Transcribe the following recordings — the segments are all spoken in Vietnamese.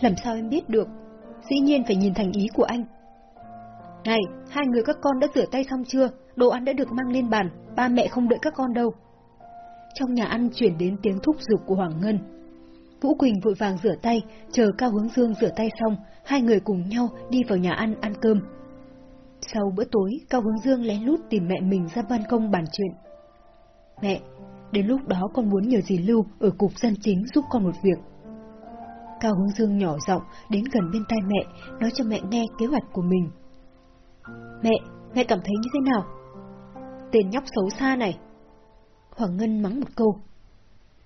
Làm sao em biết được? Dĩ nhiên phải nhìn thành ý của anh. Này, hai người các con đã rửa tay xong chưa? Đồ ăn đã được mang lên bàn, ba mẹ không đợi các con đâu. Trong nhà ăn chuyển đến tiếng thúc giục của Hoàng Ngân. Vũ Quỳnh vội vàng rửa tay, chờ Cao Hướng Dương rửa tay xong, hai người cùng nhau đi vào nhà ăn ăn cơm. Sau bữa tối, Cao Hướng Dương lén lút tìm mẹ mình ra ban công bàn chuyện. Mẹ, đến lúc đó con muốn nhờ dì Lưu ở cục dân chính giúp con một việc. Cao Hướng Dương nhỏ giọng đến gần bên tai mẹ, nói cho mẹ nghe kế hoạch của mình. Mẹ, mẹ cảm thấy như thế nào? Tên nhóc xấu xa này. Hoàng Ngân mắng một câu.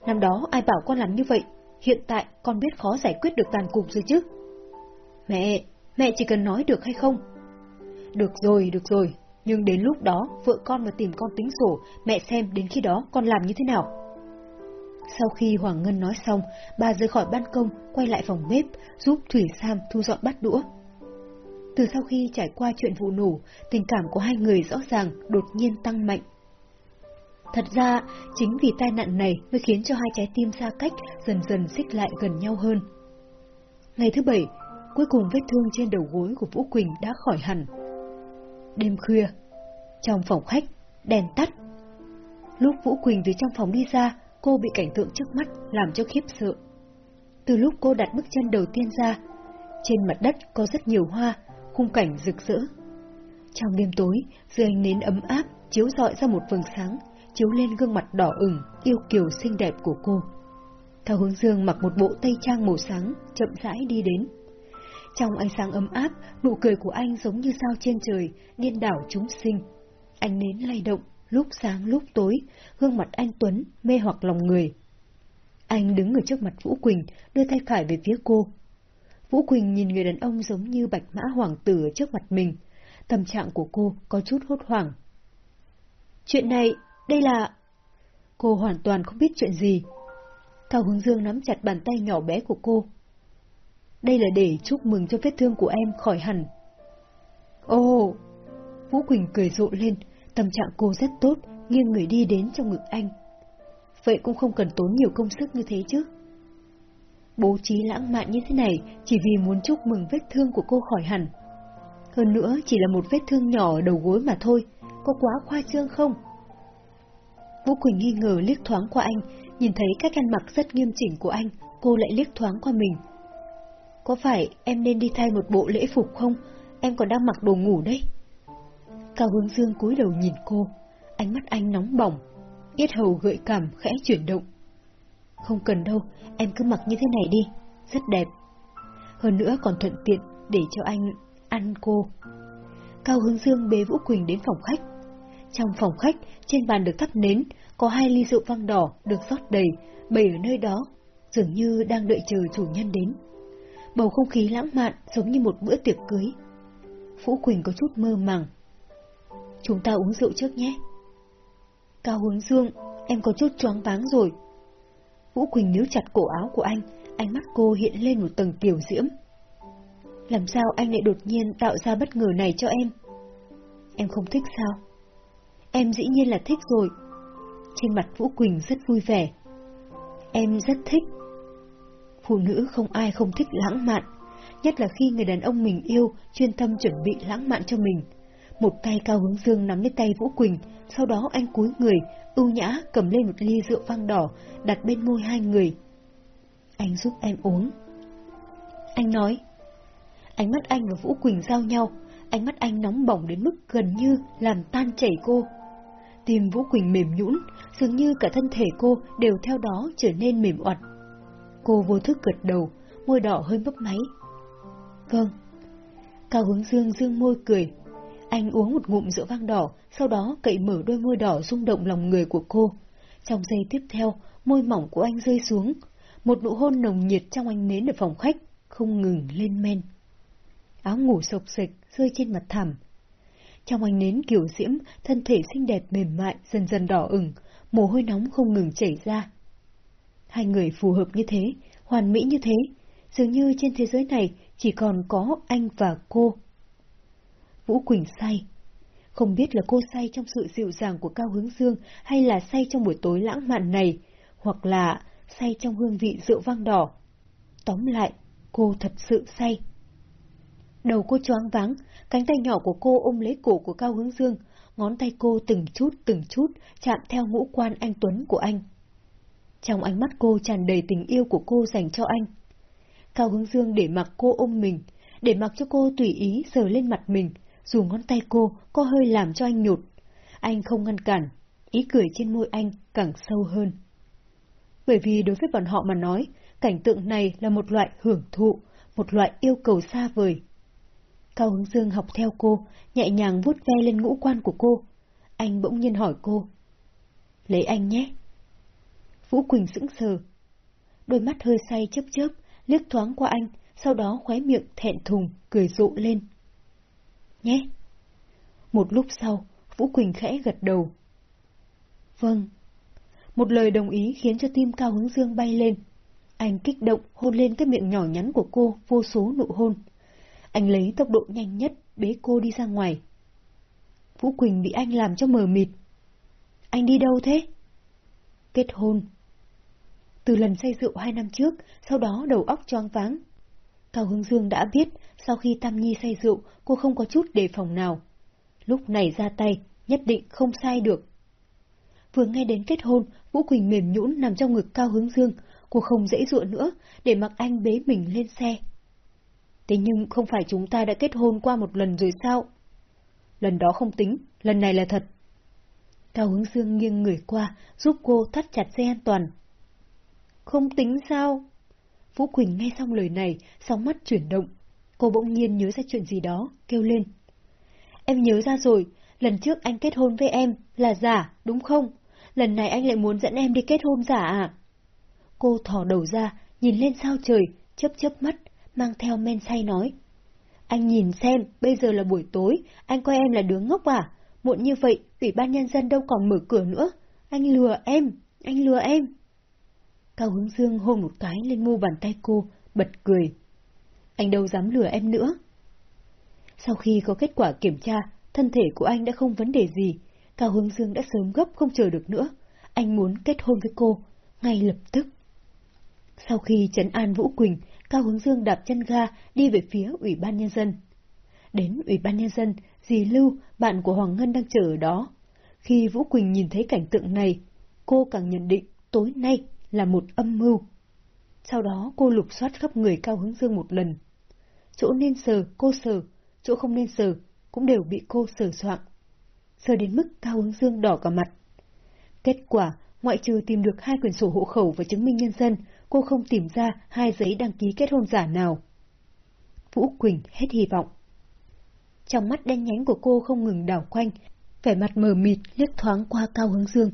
Năm đó ai bảo con làm như vậy, hiện tại con biết khó giải quyết được tàn cục rồi chứ. Mẹ, mẹ chỉ cần nói được hay không? Được rồi, được rồi, nhưng đến lúc đó vợ con mà tìm con tính sổ, mẹ xem đến khi đó con làm như thế nào. Sau khi Hoàng Ngân nói xong, bà rời khỏi ban công, quay lại phòng bếp, giúp Thủy Sam thu dọn bát đũa. Từ sau khi trải qua chuyện vụ nổ, tình cảm của hai người rõ ràng đột nhiên tăng mạnh. Thật ra, chính vì tai nạn này mới khiến cho hai trái tim xa cách dần dần xích lại gần nhau hơn. Ngày thứ bảy, cuối cùng vết thương trên đầu gối của Vũ Quỳnh đã khỏi hẳn. Đêm khuya, trong phòng khách, đèn tắt. Lúc Vũ Quỳnh từ trong phòng đi ra, cô bị cảnh tượng trước mắt làm cho khiếp sợ. Từ lúc cô đặt bước chân đầu tiên ra, trên mặt đất có rất nhiều hoa, khung cảnh rực rỡ. Trong đêm tối, dưới ánh nến ấm áp chiếu rọi ra một vầng sáng, chiếu lên gương mặt đỏ ửng, yêu kiều xinh đẹp của cô. Thao Hướng Dương mặc một bộ tây trang màu sáng, chậm rãi đi đến. Trong ánh sáng ấm áp, nụ cười của anh giống như sao trên trời, điên đảo chúng sinh. Anh nến lay động, lúc sáng lúc tối, gương mặt anh Tuấn mê hoặc lòng người. Anh đứng ở trước mặt Vũ Quỳnh, đưa tay phải về phía cô. Vũ Quỳnh nhìn người đàn ông giống như bạch mã hoàng tử ở trước mặt mình. Tâm trạng của cô có chút hốt hoảng. Chuyện này, đây là... Cô hoàn toàn không biết chuyện gì. Cao Hướng Dương nắm chặt bàn tay nhỏ bé của cô. Đây là để chúc mừng cho vết thương của em khỏi hẳn. Ồ! Vũ Quỳnh cười rộ lên, tâm trạng cô rất tốt, nghiêng người đi đến trong ngực anh. Vậy cũng không cần tốn nhiều công sức như thế chứ. Bố trí lãng mạn như thế này chỉ vì muốn chúc mừng vết thương của cô khỏi hẳn. Hơn nữa chỉ là một vết thương nhỏ ở đầu gối mà thôi, có quá khoa trương không? Vũ Quỳnh nghi ngờ liếc thoáng qua anh, nhìn thấy cách ăn mặc rất nghiêm chỉnh của anh, cô lại liếc thoáng qua mình. Có phải em nên đi thay một bộ lễ phục không? Em còn đang mặc đồ ngủ đấy. Cao Hướng Dương cúi đầu nhìn cô, ánh mắt anh nóng bỏng, yết hầu gợi cảm khẽ chuyển động. Không cần đâu, em cứ mặc như thế này đi, rất đẹp. Hơn nữa còn thuận tiện để cho anh ăn cô. Cao Hướng Dương bế Vũ Quỳnh đến phòng khách. Trong phòng khách, trên bàn được thắp nến, có hai ly rượu vang đỏ được rót đầy, bày ở nơi đó, dường như đang đợi chờ chủ nhân đến. Bầu không khí lãng mạn giống như một bữa tiệc cưới. Vũ Quỳnh có chút mơ màng. Chúng ta uống rượu trước nhé. Cao Hướng Dương, em có chút choáng váng rồi. Vũ Quỳnh níu chặt cổ áo của anh, ánh mắt cô hiện lên một tầng tiểu diễm. Làm sao anh lại đột nhiên tạo ra bất ngờ này cho em? Em không thích sao? Em dĩ nhiên là thích rồi. Trên mặt Vũ Quỳnh rất vui vẻ. Em rất thích. Phụ nữ không ai không thích lãng mạn, nhất là khi người đàn ông mình yêu chuyên tâm chuẩn bị lãng mạn cho mình. Một tay cao hướng dương nắm lấy tay Vũ Quỳnh, sau đó anh cúi người, ưu nhã cầm lên một ly rượu vang đỏ, đặt bên môi hai người. Anh giúp em uống. Anh nói. Ánh mắt anh và Vũ Quỳnh giao nhau, ánh mắt anh nóng bỏng đến mức gần như làm tan chảy cô. Tim Vũ Quỳnh mềm nhũn, dường như cả thân thể cô đều theo đó trở nên mềm oặt. Cô vô thức gật đầu, môi đỏ hơi mấp máy. Vâng. Cao hướng dương dương môi cười. Anh uống một ngụm rượu vang đỏ, sau đó cậy mở đôi môi đỏ rung động lòng người của cô. Trong giây tiếp theo, môi mỏng của anh rơi xuống. Một nụ hôn nồng nhiệt trong anh nến ở phòng khách, không ngừng lên men. Áo ngủ sộc sịch rơi trên mặt thảm. Trong ánh nến kiểu diễm, thân thể xinh đẹp mềm mại dần dần đỏ ửng, mồ hôi nóng không ngừng chảy ra. Hai người phù hợp như thế, hoàn mỹ như thế, dường như trên thế giới này chỉ còn có anh và cô. Vũ Quỳnh say. Không biết là cô say trong sự dịu dàng của Cao Hướng Dương hay là say trong buổi tối lãng mạn này, hoặc là say trong hương vị rượu vang đỏ. Tóm lại, cô thật sự say. Đầu cô choáng váng, cánh tay nhỏ của cô ôm lấy cổ của Cao Hướng Dương, ngón tay cô từng chút từng chút chạm theo ngũ quan anh Tuấn của anh. Trong ánh mắt cô tràn đầy tình yêu của cô dành cho anh. Cao Hướng Dương để mặc cô ôm mình, để mặc cho cô tùy ý sờ lên mặt mình, dù ngón tay cô có hơi làm cho anh nhụt. Anh không ngăn cản, ý cười trên môi anh càng sâu hơn. Bởi vì đối với bọn họ mà nói, cảnh tượng này là một loại hưởng thụ, một loại yêu cầu xa vời. Cao Hướng Dương học theo cô, nhẹ nhàng vuốt ve lên ngũ quan của cô. Anh bỗng nhiên hỏi cô. Lấy anh nhé. Vũ Quỳnh sững sờ. Đôi mắt hơi say chớp chớp, liếc thoáng qua anh, sau đó khóe miệng thẹn thùng, cười rộ lên. Nhé. Một lúc sau, Vũ Quỳnh khẽ gật đầu. Vâng. Một lời đồng ý khiến cho tim Cao Hướng Dương bay lên. Anh kích động hôn lên cái miệng nhỏ nhắn của cô vô số nụ hôn. Anh lấy tốc độ nhanh nhất bế cô đi ra ngoài. Vũ Quỳnh bị anh làm cho mờ mịt. Anh đi đâu thế? Kết hôn. Từ lần say rượu hai năm trước, sau đó đầu óc choáng váng. Cao Hướng Dương đã biết, sau khi Tam Nhi say rượu, cô không có chút đề phòng nào. Lúc này ra tay, nhất định không sai được. Vừa nghe đến kết hôn, Vũ Quỳnh mềm nhũn nằm trong ngực Cao Hướng Dương, cô không dễ dụa nữa, để mặc anh bế mình lên xe. Thế nhưng không phải chúng ta đã kết hôn qua một lần rồi sao? Lần đó không tính, lần này là thật. Cao Hướng Dương nghiêng người qua, giúp cô thắt chặt dây an toàn. Không tính sao? Vũ Quỳnh nghe xong lời này, sóng mắt chuyển động. Cô bỗng nhiên nhớ ra chuyện gì đó, kêu lên. Em nhớ ra rồi, lần trước anh kết hôn với em là giả, đúng không? Lần này anh lại muốn dẫn em đi kết hôn giả à? Cô thò đầu ra, nhìn lên sao trời, chớp chớp mắt, mang theo men say nói. Anh nhìn xem, bây giờ là buổi tối, anh coi em là đứa ngốc à? Muộn như vậy, ủy ban nhân dân đâu còn mở cửa nữa. Anh lừa em, anh lừa em. Cao Hướng Dương hôn một cái lên mu bàn tay cô, bật cười. Anh đâu dám lừa em nữa. Sau khi có kết quả kiểm tra, thân thể của anh đã không vấn đề gì. Cao Hướng Dương đã sớm gấp không chờ được nữa. Anh muốn kết hôn với cô, ngay lập tức. Sau khi trấn an Vũ Quỳnh, Cao Hướng Dương đạp chân ga đi về phía Ủy ban Nhân dân. Đến Ủy ban Nhân dân, dì Lưu, bạn của Hoàng Ngân đang chờ ở đó. Khi Vũ Quỳnh nhìn thấy cảnh tượng này, cô càng nhận định tối nay là một âm mưu. Sau đó cô lục soát khắp người Cao Hướng Dương một lần. Chỗ nên sờ, cô sờ, chỗ không nên sờ, cũng đều bị cô sờ soạn. Sờ đến mức Cao Hướng Dương đỏ cả mặt. Kết quả, ngoại trừ tìm được hai quyển sổ hộ khẩu và chứng minh nhân dân, cô không tìm ra hai giấy đăng ký kết hôn giả nào. Vũ Quỳnh hết hy vọng. Trong mắt đen nhánh của cô không ngừng đảo quanh, vẻ mặt mờ mịt liếc thoáng qua Cao Hướng Dương.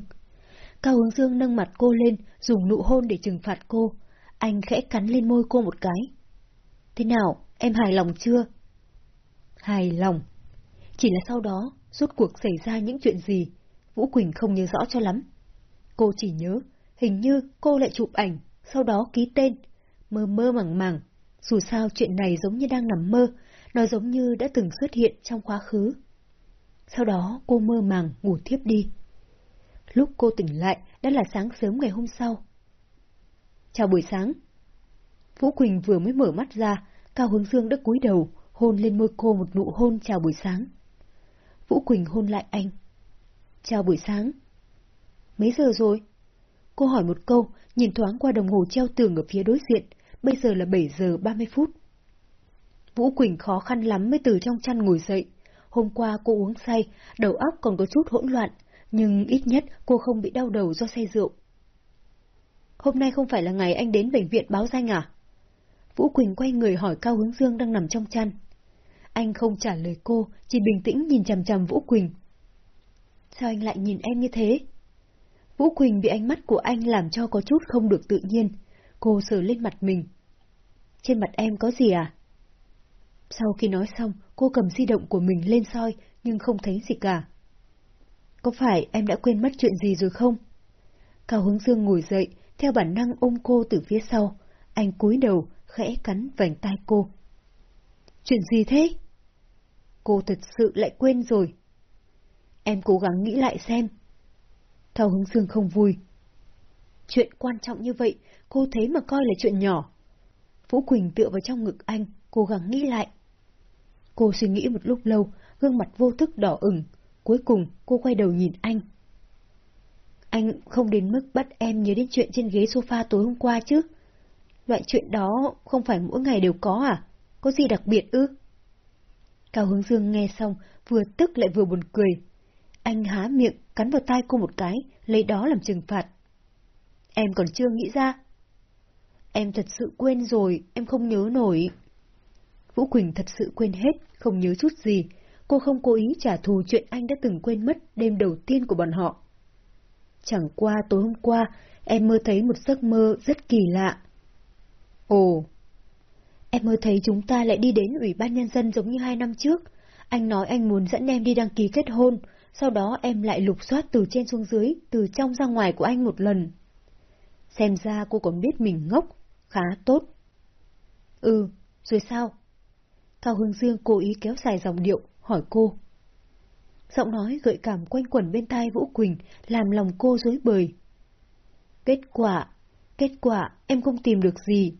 Cao Hướng Dương nâng mặt cô lên, dùng nụ hôn để trừng phạt cô. Anh khẽ cắn lên môi cô một cái. Thế nào, em hài lòng chưa? Hài lòng. Chỉ là sau đó, rốt cuộc xảy ra những chuyện gì, Vũ Quỳnh không nhớ rõ cho lắm. Cô chỉ nhớ, hình như cô lại chụp ảnh, sau đó ký tên, mơ mơ màng màng. Dù sao chuyện này giống như đang nằm mơ, nó giống như đã từng xuất hiện trong quá khứ. Sau đó cô mơ màng ngủ thiếp đi. Lúc cô tỉnh lại đã là sáng sớm ngày hôm sau. Chào buổi sáng. Vũ Quỳnh vừa mới mở mắt ra, Cao Hướng Dương đã cúi đầu, hôn lên môi cô một nụ hôn chào buổi sáng. Vũ Quỳnh hôn lại anh. Chào buổi sáng. Mấy giờ rồi? Cô hỏi một câu, nhìn thoáng qua đồng hồ treo tường ở phía đối diện, bây giờ là 7 giờ 30 phút. Vũ Quỳnh khó khăn lắm mới từ trong chăn ngồi dậy. Hôm qua cô uống say, đầu óc còn có chút hỗn loạn, nhưng ít nhất cô không bị đau đầu do say rượu. Hôm nay không phải là ngày anh đến bệnh viện báo danh à? Vũ Quỳnh quay người hỏi Cao Hướng Dương đang nằm trong chăn. Anh không trả lời cô, chỉ bình tĩnh nhìn chằm chằm Vũ Quỳnh. Sao anh lại nhìn em như thế? Vũ Quỳnh bị ánh mắt của anh làm cho có chút không được tự nhiên. Cô sờ lên mặt mình. Trên mặt em có gì à? Sau khi nói xong, cô cầm di động của mình lên soi, nhưng không thấy gì cả. Có phải em đã quên mất chuyện gì rồi không? Cao Hướng Dương ngồi dậy, theo bản năng ôm cô từ phía sau. Anh cúi đầu, khẽ cắn vành tai cô. Chuyện gì thế? Cô thật sự lại quên rồi. Em cố gắng nghĩ lại xem. Cao Hướng Dương không vui. Chuyện quan trọng như vậy, cô thấy mà coi là chuyện nhỏ. Vũ Quỳnh tựa vào trong ngực anh, cố gắng nghĩ lại. Cô suy nghĩ một lúc lâu, gương mặt vô thức đỏ ửng. Cuối cùng, cô quay đầu nhìn anh. Anh không đến mức bắt em nhớ đến chuyện trên ghế sofa tối hôm qua chứ? Loại chuyện đó không phải mỗi ngày đều có à? Có gì đặc biệt ư? Cao Hướng Dương nghe xong, vừa tức lại vừa buồn cười. Anh há miệng, cắn vào tai cô một cái, lấy đó làm trừng phạt. Em còn chưa nghĩ ra. Em thật sự quên rồi, em không nhớ nổi. Vũ Quỳnh thật sự quên hết, không nhớ chút gì. Cô không cố ý trả thù chuyện anh đã từng quên mất đêm đầu tiên của bọn họ. Chẳng qua tối hôm qua, em mơ thấy một giấc mơ rất kỳ lạ. Ồ, em mơ thấy chúng ta lại đi đến Ủy ban Nhân dân giống như hai năm trước. Anh nói anh muốn dẫn em đi đăng ký kết hôn, sau đó em lại lục soát từ trên xuống dưới, từ trong ra ngoài của anh một lần. Xem ra cô còn biết mình ngốc, khá tốt. Ừ, rồi sao? Cao Hương Dương cố ý kéo dài dòng điệu, hỏi cô. Giọng nói gợi cảm quanh quẩn bên tai Vũ Quỳnh, làm lòng cô rối bời. Kết quả, kết quả, em không tìm được gì.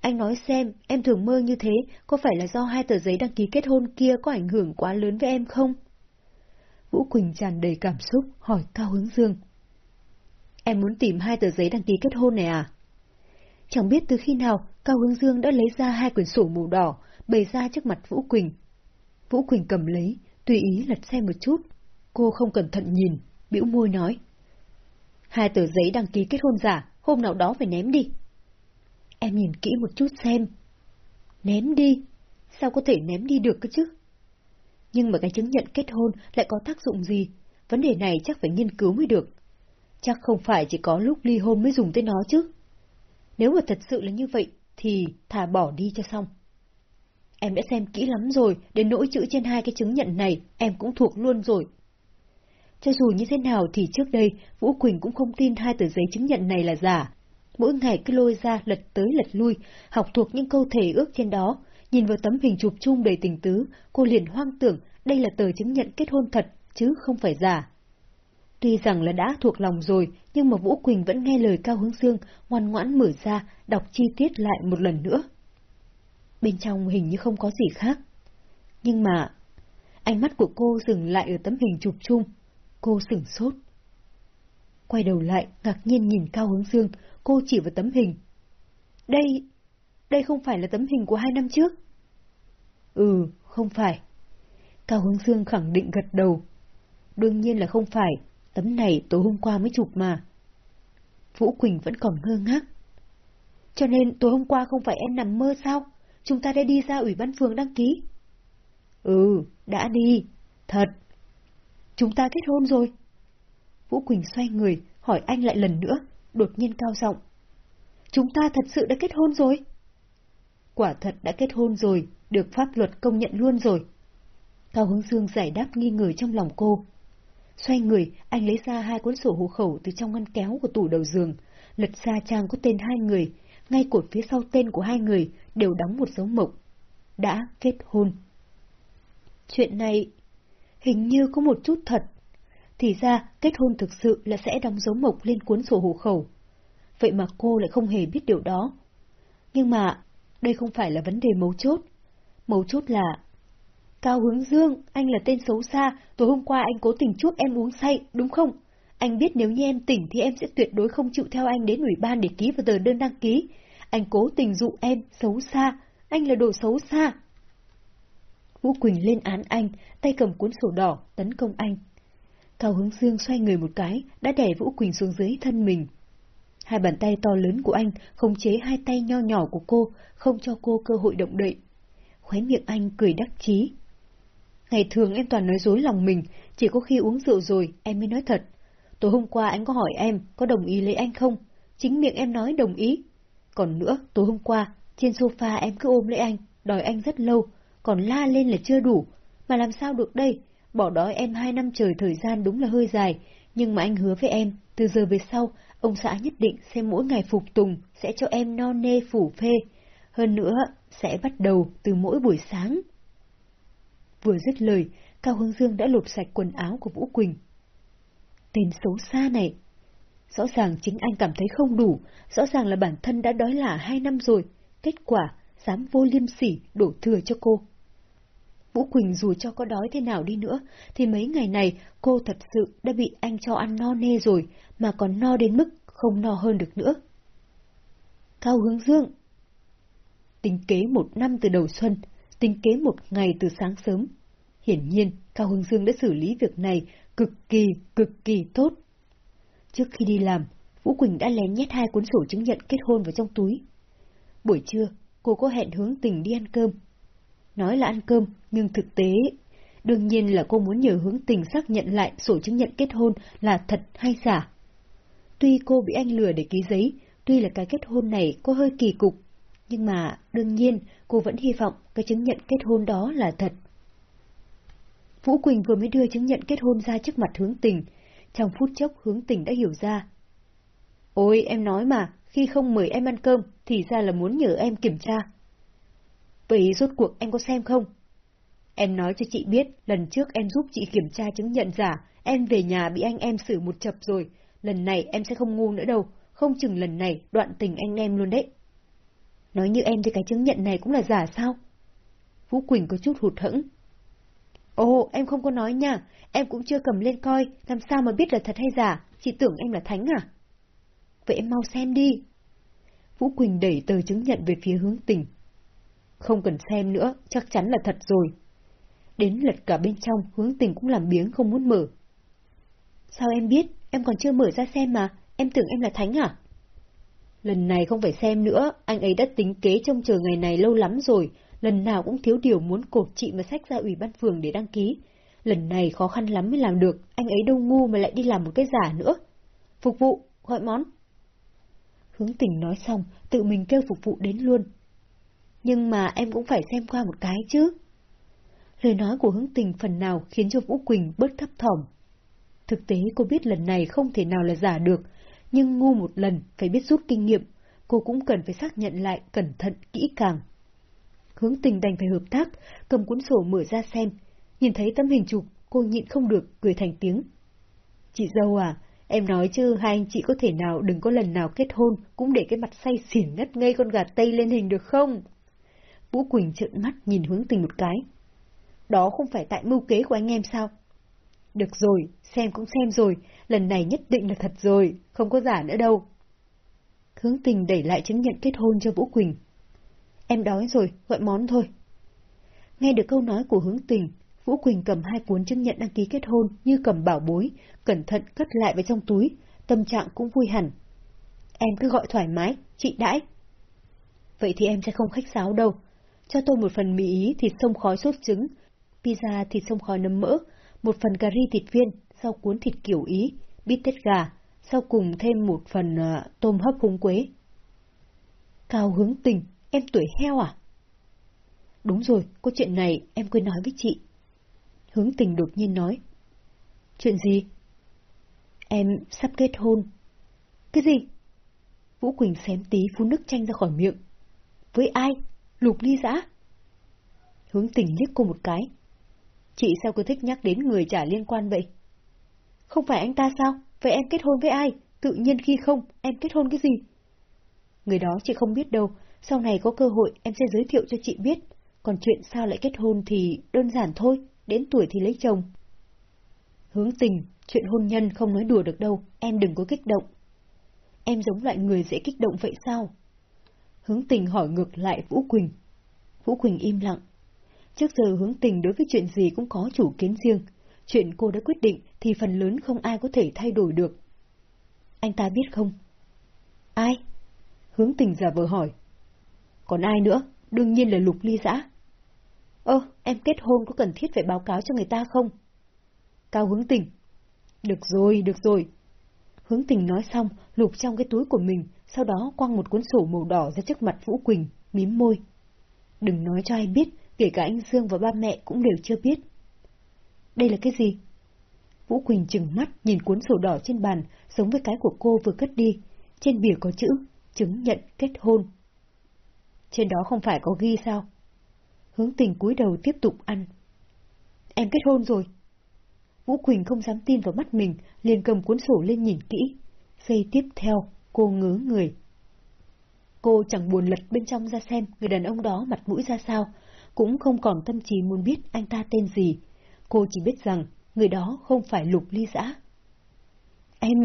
Anh nói xem, em thường mơ như thế, có phải là do hai tờ giấy đăng ký kết hôn kia có ảnh hưởng quá lớn với em không? Vũ Quỳnh tràn đầy cảm xúc, hỏi Cao Hướng Dương. Em muốn tìm hai tờ giấy đăng ký kết hôn này à? Chẳng biết từ khi nào, Cao Hướng Dương đã lấy ra hai quyển sổ màu đỏ, bày ra trước mặt Vũ Quỳnh. Vũ Quỳnh cầm lấy, tùy ý lật xem một chút. Cô không cẩn thận nhìn, bĩu môi nói. Hai tờ giấy đăng ký kết hôn giả, hôm nào đó phải ném đi. Em nhìn kỹ một chút xem. Ném đi? Sao có thể ném đi được cơ chứ? Nhưng mà cái chứng nhận kết hôn lại có tác dụng gì? Vấn đề này chắc phải nghiên cứu mới được. Chắc không phải chỉ có lúc ly hôn mới dùng tới nó chứ. Nếu mà thật sự là như vậy, thì thả bỏ đi cho xong. Em đã xem kỹ lắm rồi, đến nỗi chữ trên hai cái chứng nhận này, em cũng thuộc luôn rồi. Cho dù như thế nào thì trước đây, Vũ Quỳnh cũng không tin hai tờ giấy chứng nhận này là giả. Mỗi ngày cứ lôi ra lật tới lật lui, học thuộc những câu thể ước trên đó. Nhìn vào tấm hình chụp chung đầy tình tứ, cô liền hoang tưởng đây là tờ chứng nhận kết hôn thật, chứ không phải giả. Tuy rằng là đã thuộc lòng rồi, nhưng mà Vũ Quỳnh vẫn nghe lời Cao Hướng Dương, ngoan ngoãn mở ra, đọc chi tiết lại một lần nữa. Bên trong hình như không có gì khác. Nhưng mà, ánh mắt của cô dừng lại ở tấm hình chụp chung. Cô sửng sốt. Quay đầu lại, ngạc nhiên nhìn Cao Hướng Dương, cô chỉ vào tấm hình. Đây, đây không phải là tấm hình của hai năm trước. Ừ, không phải. Cao Hướng Dương khẳng định gật đầu. Đương nhiên là không phải, tấm này tối hôm qua mới chụp mà. Vũ Quỳnh vẫn còn ngơ ngác. Cho nên tối hôm qua không phải em nằm mơ sao? Chúng ta đã đi ra ủy ban phường đăng ký. Ừ, đã đi. Thật. Chúng ta kết hôn rồi. Vũ Quỳnh xoay người, hỏi anh lại lần nữa, đột nhiên cao giọng. Chúng ta thật sự đã kết hôn rồi. Quả thật đã kết hôn rồi, được pháp luật công nhận luôn rồi. Cao Hướng Dương giải đáp nghi ngờ trong lòng cô. Xoay người, anh lấy ra hai cuốn sổ hộ khẩu từ trong ngăn kéo của tủ đầu giường, lật ra trang có tên hai người, ngay cột phía sau tên của hai người đều đóng một dấu mộc. Đã kết hôn. Chuyện này hình như có một chút thật. Thì ra, kết hôn thực sự là sẽ đóng dấu mộc lên cuốn sổ hộ khẩu. Vậy mà cô lại không hề biết điều đó. Nhưng mà, đây không phải là vấn đề mấu chốt. Mấu chốt là Cao Hướng Dương, anh là tên xấu xa, tối hôm qua anh cố tình chuốc em uống say, đúng không? Anh biết nếu như em tỉnh thì em sẽ tuyệt đối không chịu theo anh đến ủy ban để ký vào tờ đơn đăng ký. Anh cố tình dụ em, xấu xa, anh là đồ xấu xa. Vũ Quỳnh lên án anh, tay cầm cuốn sổ đỏ, tấn công anh. Cao Hướng Dương xoay người một cái, đã đè Vũ Quỳnh xuống dưới thân mình. Hai bàn tay to lớn của anh khống chế hai tay nho nhỏ của cô, không cho cô cơ hội động đậy. Khóe miệng anh cười đắc chí. Ngày thường em toàn nói dối lòng mình, chỉ có khi uống rượu rồi em mới nói thật. Tối hôm qua anh có hỏi em có đồng ý lấy anh không? Chính miệng em nói đồng ý. Còn nữa, tối hôm qua, trên sofa em cứ ôm lấy anh, đòi anh rất lâu, còn la lên là chưa đủ. Mà làm sao được đây? Bỏ đói em hai năm trời thời gian đúng là hơi dài, nhưng mà anh hứa với em, từ giờ về sau, ông xã nhất định sẽ mỗi ngày phục tùng, sẽ cho em no nê phủ phê. Hơn nữa, sẽ bắt đầu từ mỗi buổi sáng. Vừa dứt lời, Cao Hương Dương đã lột sạch quần áo của Vũ Quỳnh. Tên xấu xa này! Rõ ràng chính anh cảm thấy không đủ, rõ ràng là bản thân đã đói lả hai năm rồi, kết quả, dám vô liêm sỉ đổ thừa cho cô. Vũ Quỳnh dù cho có đói thế nào đi nữa, thì mấy ngày này cô thật sự đã bị anh cho ăn no nê rồi, mà còn no đến mức không no hơn được nữa. Cao Hướng Dương Tính kế một năm từ đầu xuân, tính kế một ngày từ sáng sớm. Hiển nhiên, Cao Hướng Dương đã xử lý việc này cực kỳ, cực kỳ tốt. Trước khi đi làm, Vũ Quỳnh đã lén nhét hai cuốn sổ chứng nhận kết hôn vào trong túi. Buổi trưa, cô có hẹn hướng tình đi ăn cơm. Nói là ăn cơm, nhưng thực tế... Đương nhiên là cô muốn nhờ hướng tình xác nhận lại sổ chứng nhận kết hôn là thật hay giả. Tuy cô bị anh lừa để ký giấy, tuy là cái kết hôn này có hơi kỳ cục, nhưng mà đương nhiên cô vẫn hy vọng cái chứng nhận kết hôn đó là thật. Vũ Quỳnh vừa mới đưa chứng nhận kết hôn ra trước mặt hướng tình, trong phút chốc hướng tình đã hiểu ra. Ôi em nói mà, khi không mời em ăn cơm thì ra là muốn nhờ em kiểm tra. Vậy rốt cuộc em có xem không? Em nói cho chị biết, lần trước em giúp chị kiểm tra chứng nhận giả, em về nhà bị anh em xử một chập rồi, lần này em sẽ không ngu nữa đâu, không chừng lần này đoạn tình anh em luôn đấy. Nói như em thì cái chứng nhận này cũng là giả sao? Vũ Quỳnh có chút hụt hẫng. Ồ, em không có nói nha, em cũng chưa cầm lên coi, làm sao mà biết là thật hay giả, chị tưởng em là thánh à? Vậy em mau xem đi. Vũ Quỳnh đẩy tờ chứng nhận về phía hướng tình. Không cần xem nữa, chắc chắn là thật rồi. Đến lật cả bên trong, hướng tình cũng làm biếng không muốn mở. Sao em biết, em còn chưa mở ra xem mà, em tưởng em là thánh à? Lần này không phải xem nữa, anh ấy đã tính kế trông chờ ngày này lâu lắm rồi, lần nào cũng thiếu điều muốn cột chị mà sách ra ủy ban phường để đăng ký. Lần này khó khăn lắm mới làm được, anh ấy đâu ngu mà lại đi làm một cái giả nữa. Phục vụ, gọi món. Hướng tình nói xong, tự mình kêu phục vụ đến luôn. Nhưng mà em cũng phải xem qua một cái chứ. Lời nói của hướng tình phần nào khiến cho Vũ Quỳnh bớt thấp thỏm. Thực tế cô biết lần này không thể nào là giả được, nhưng ngu một lần phải biết rút kinh nghiệm, cô cũng cần phải xác nhận lại cẩn thận kỹ càng. Hướng tình đành phải hợp tác, cầm cuốn sổ mở ra xem, nhìn thấy tấm hình chụp, cô nhịn không được, cười thành tiếng. Chị dâu à, em nói chứ hai anh chị có thể nào đừng có lần nào kết hôn cũng để cái mặt say xỉn ngất ngây con gà tây lên hình được không? Vũ Quỳnh trợn mắt nhìn hướng tình một cái. Đó không phải tại mưu kế của anh em sao? Được rồi, xem cũng xem rồi, lần này nhất định là thật rồi, không có giả nữa đâu. Hướng tình đẩy lại chứng nhận kết hôn cho Vũ Quỳnh. Em đói rồi, gọi món thôi. Nghe được câu nói của hướng tình, Vũ Quỳnh cầm hai cuốn chứng nhận đăng ký kết hôn như cầm bảo bối, cẩn thận cất lại vào trong túi, tâm trạng cũng vui hẳn. Em cứ gọi thoải mái, chị đãi. Vậy thì em sẽ không khách sáo đâu. Cho tôi một phần mì ý thịt sông khói sốt trứng, pizza thịt sông khói nấm mỡ, một phần cà ri thịt viên, sau cuốn thịt kiểu Ý, bít tết gà, sau cùng thêm một phần uh, tôm hấp húng quế. Cao hướng tình, em tuổi heo à? Đúng rồi, có chuyện này em quên nói với chị. Hướng tình đột nhiên nói. Chuyện gì? Em sắp kết hôn. Cái gì? Vũ Quỳnh xém tí phun nước chanh ra khỏi miệng. Với ai? Lục ly giã? Hướng tình liếc cô một cái. Chị sao cứ thích nhắc đến người chả liên quan vậy? Không phải anh ta sao? Vậy em kết hôn với ai? Tự nhiên khi không, em kết hôn cái gì? Người đó chị không biết đâu, sau này có cơ hội em sẽ giới thiệu cho chị biết. Còn chuyện sao lại kết hôn thì đơn giản thôi, đến tuổi thì lấy chồng. Hướng tình, chuyện hôn nhân không nói đùa được đâu, em đừng có kích động. Em giống loại người dễ kích động vậy sao? Hướng tình hỏi ngược lại Vũ Quỳnh. Vũ Quỳnh im lặng. Trước giờ hướng tình đối với chuyện gì cũng có chủ kiến riêng. Chuyện cô đã quyết định thì phần lớn không ai có thể thay đổi được. Anh ta biết không? Ai? Hướng tình giả vờ hỏi. Còn ai nữa? Đương nhiên là lục ly giã. Ơ, em kết hôn có cần thiết phải báo cáo cho người ta không? Cao hướng tình. Được rồi, được rồi. Hướng tình nói xong, lục trong cái túi của mình, sau đó quăng một cuốn sổ màu đỏ ra trước mặt Vũ Quỳnh, mím môi. Đừng nói cho ai biết, kể cả anh Dương và ba mẹ cũng đều chưa biết. Đây là cái gì? Vũ Quỳnh chừng mắt nhìn cuốn sổ đỏ trên bàn, giống với cái của cô vừa cất đi. Trên bìa có chữ, chứng nhận kết hôn. Trên đó không phải có ghi sao? Hướng tình cúi đầu tiếp tục ăn. Em kết hôn rồi. Vũ Quỳnh không dám tin vào mắt mình, liền cầm cuốn sổ lên nhìn kỹ. Giây tiếp theo, cô ngớ người. Cô chẳng buồn lật bên trong ra xem người đàn ông đó mặt mũi ra sao, cũng không còn tâm trí muốn biết anh ta tên gì. Cô chỉ biết rằng người đó không phải lục ly giã. Em...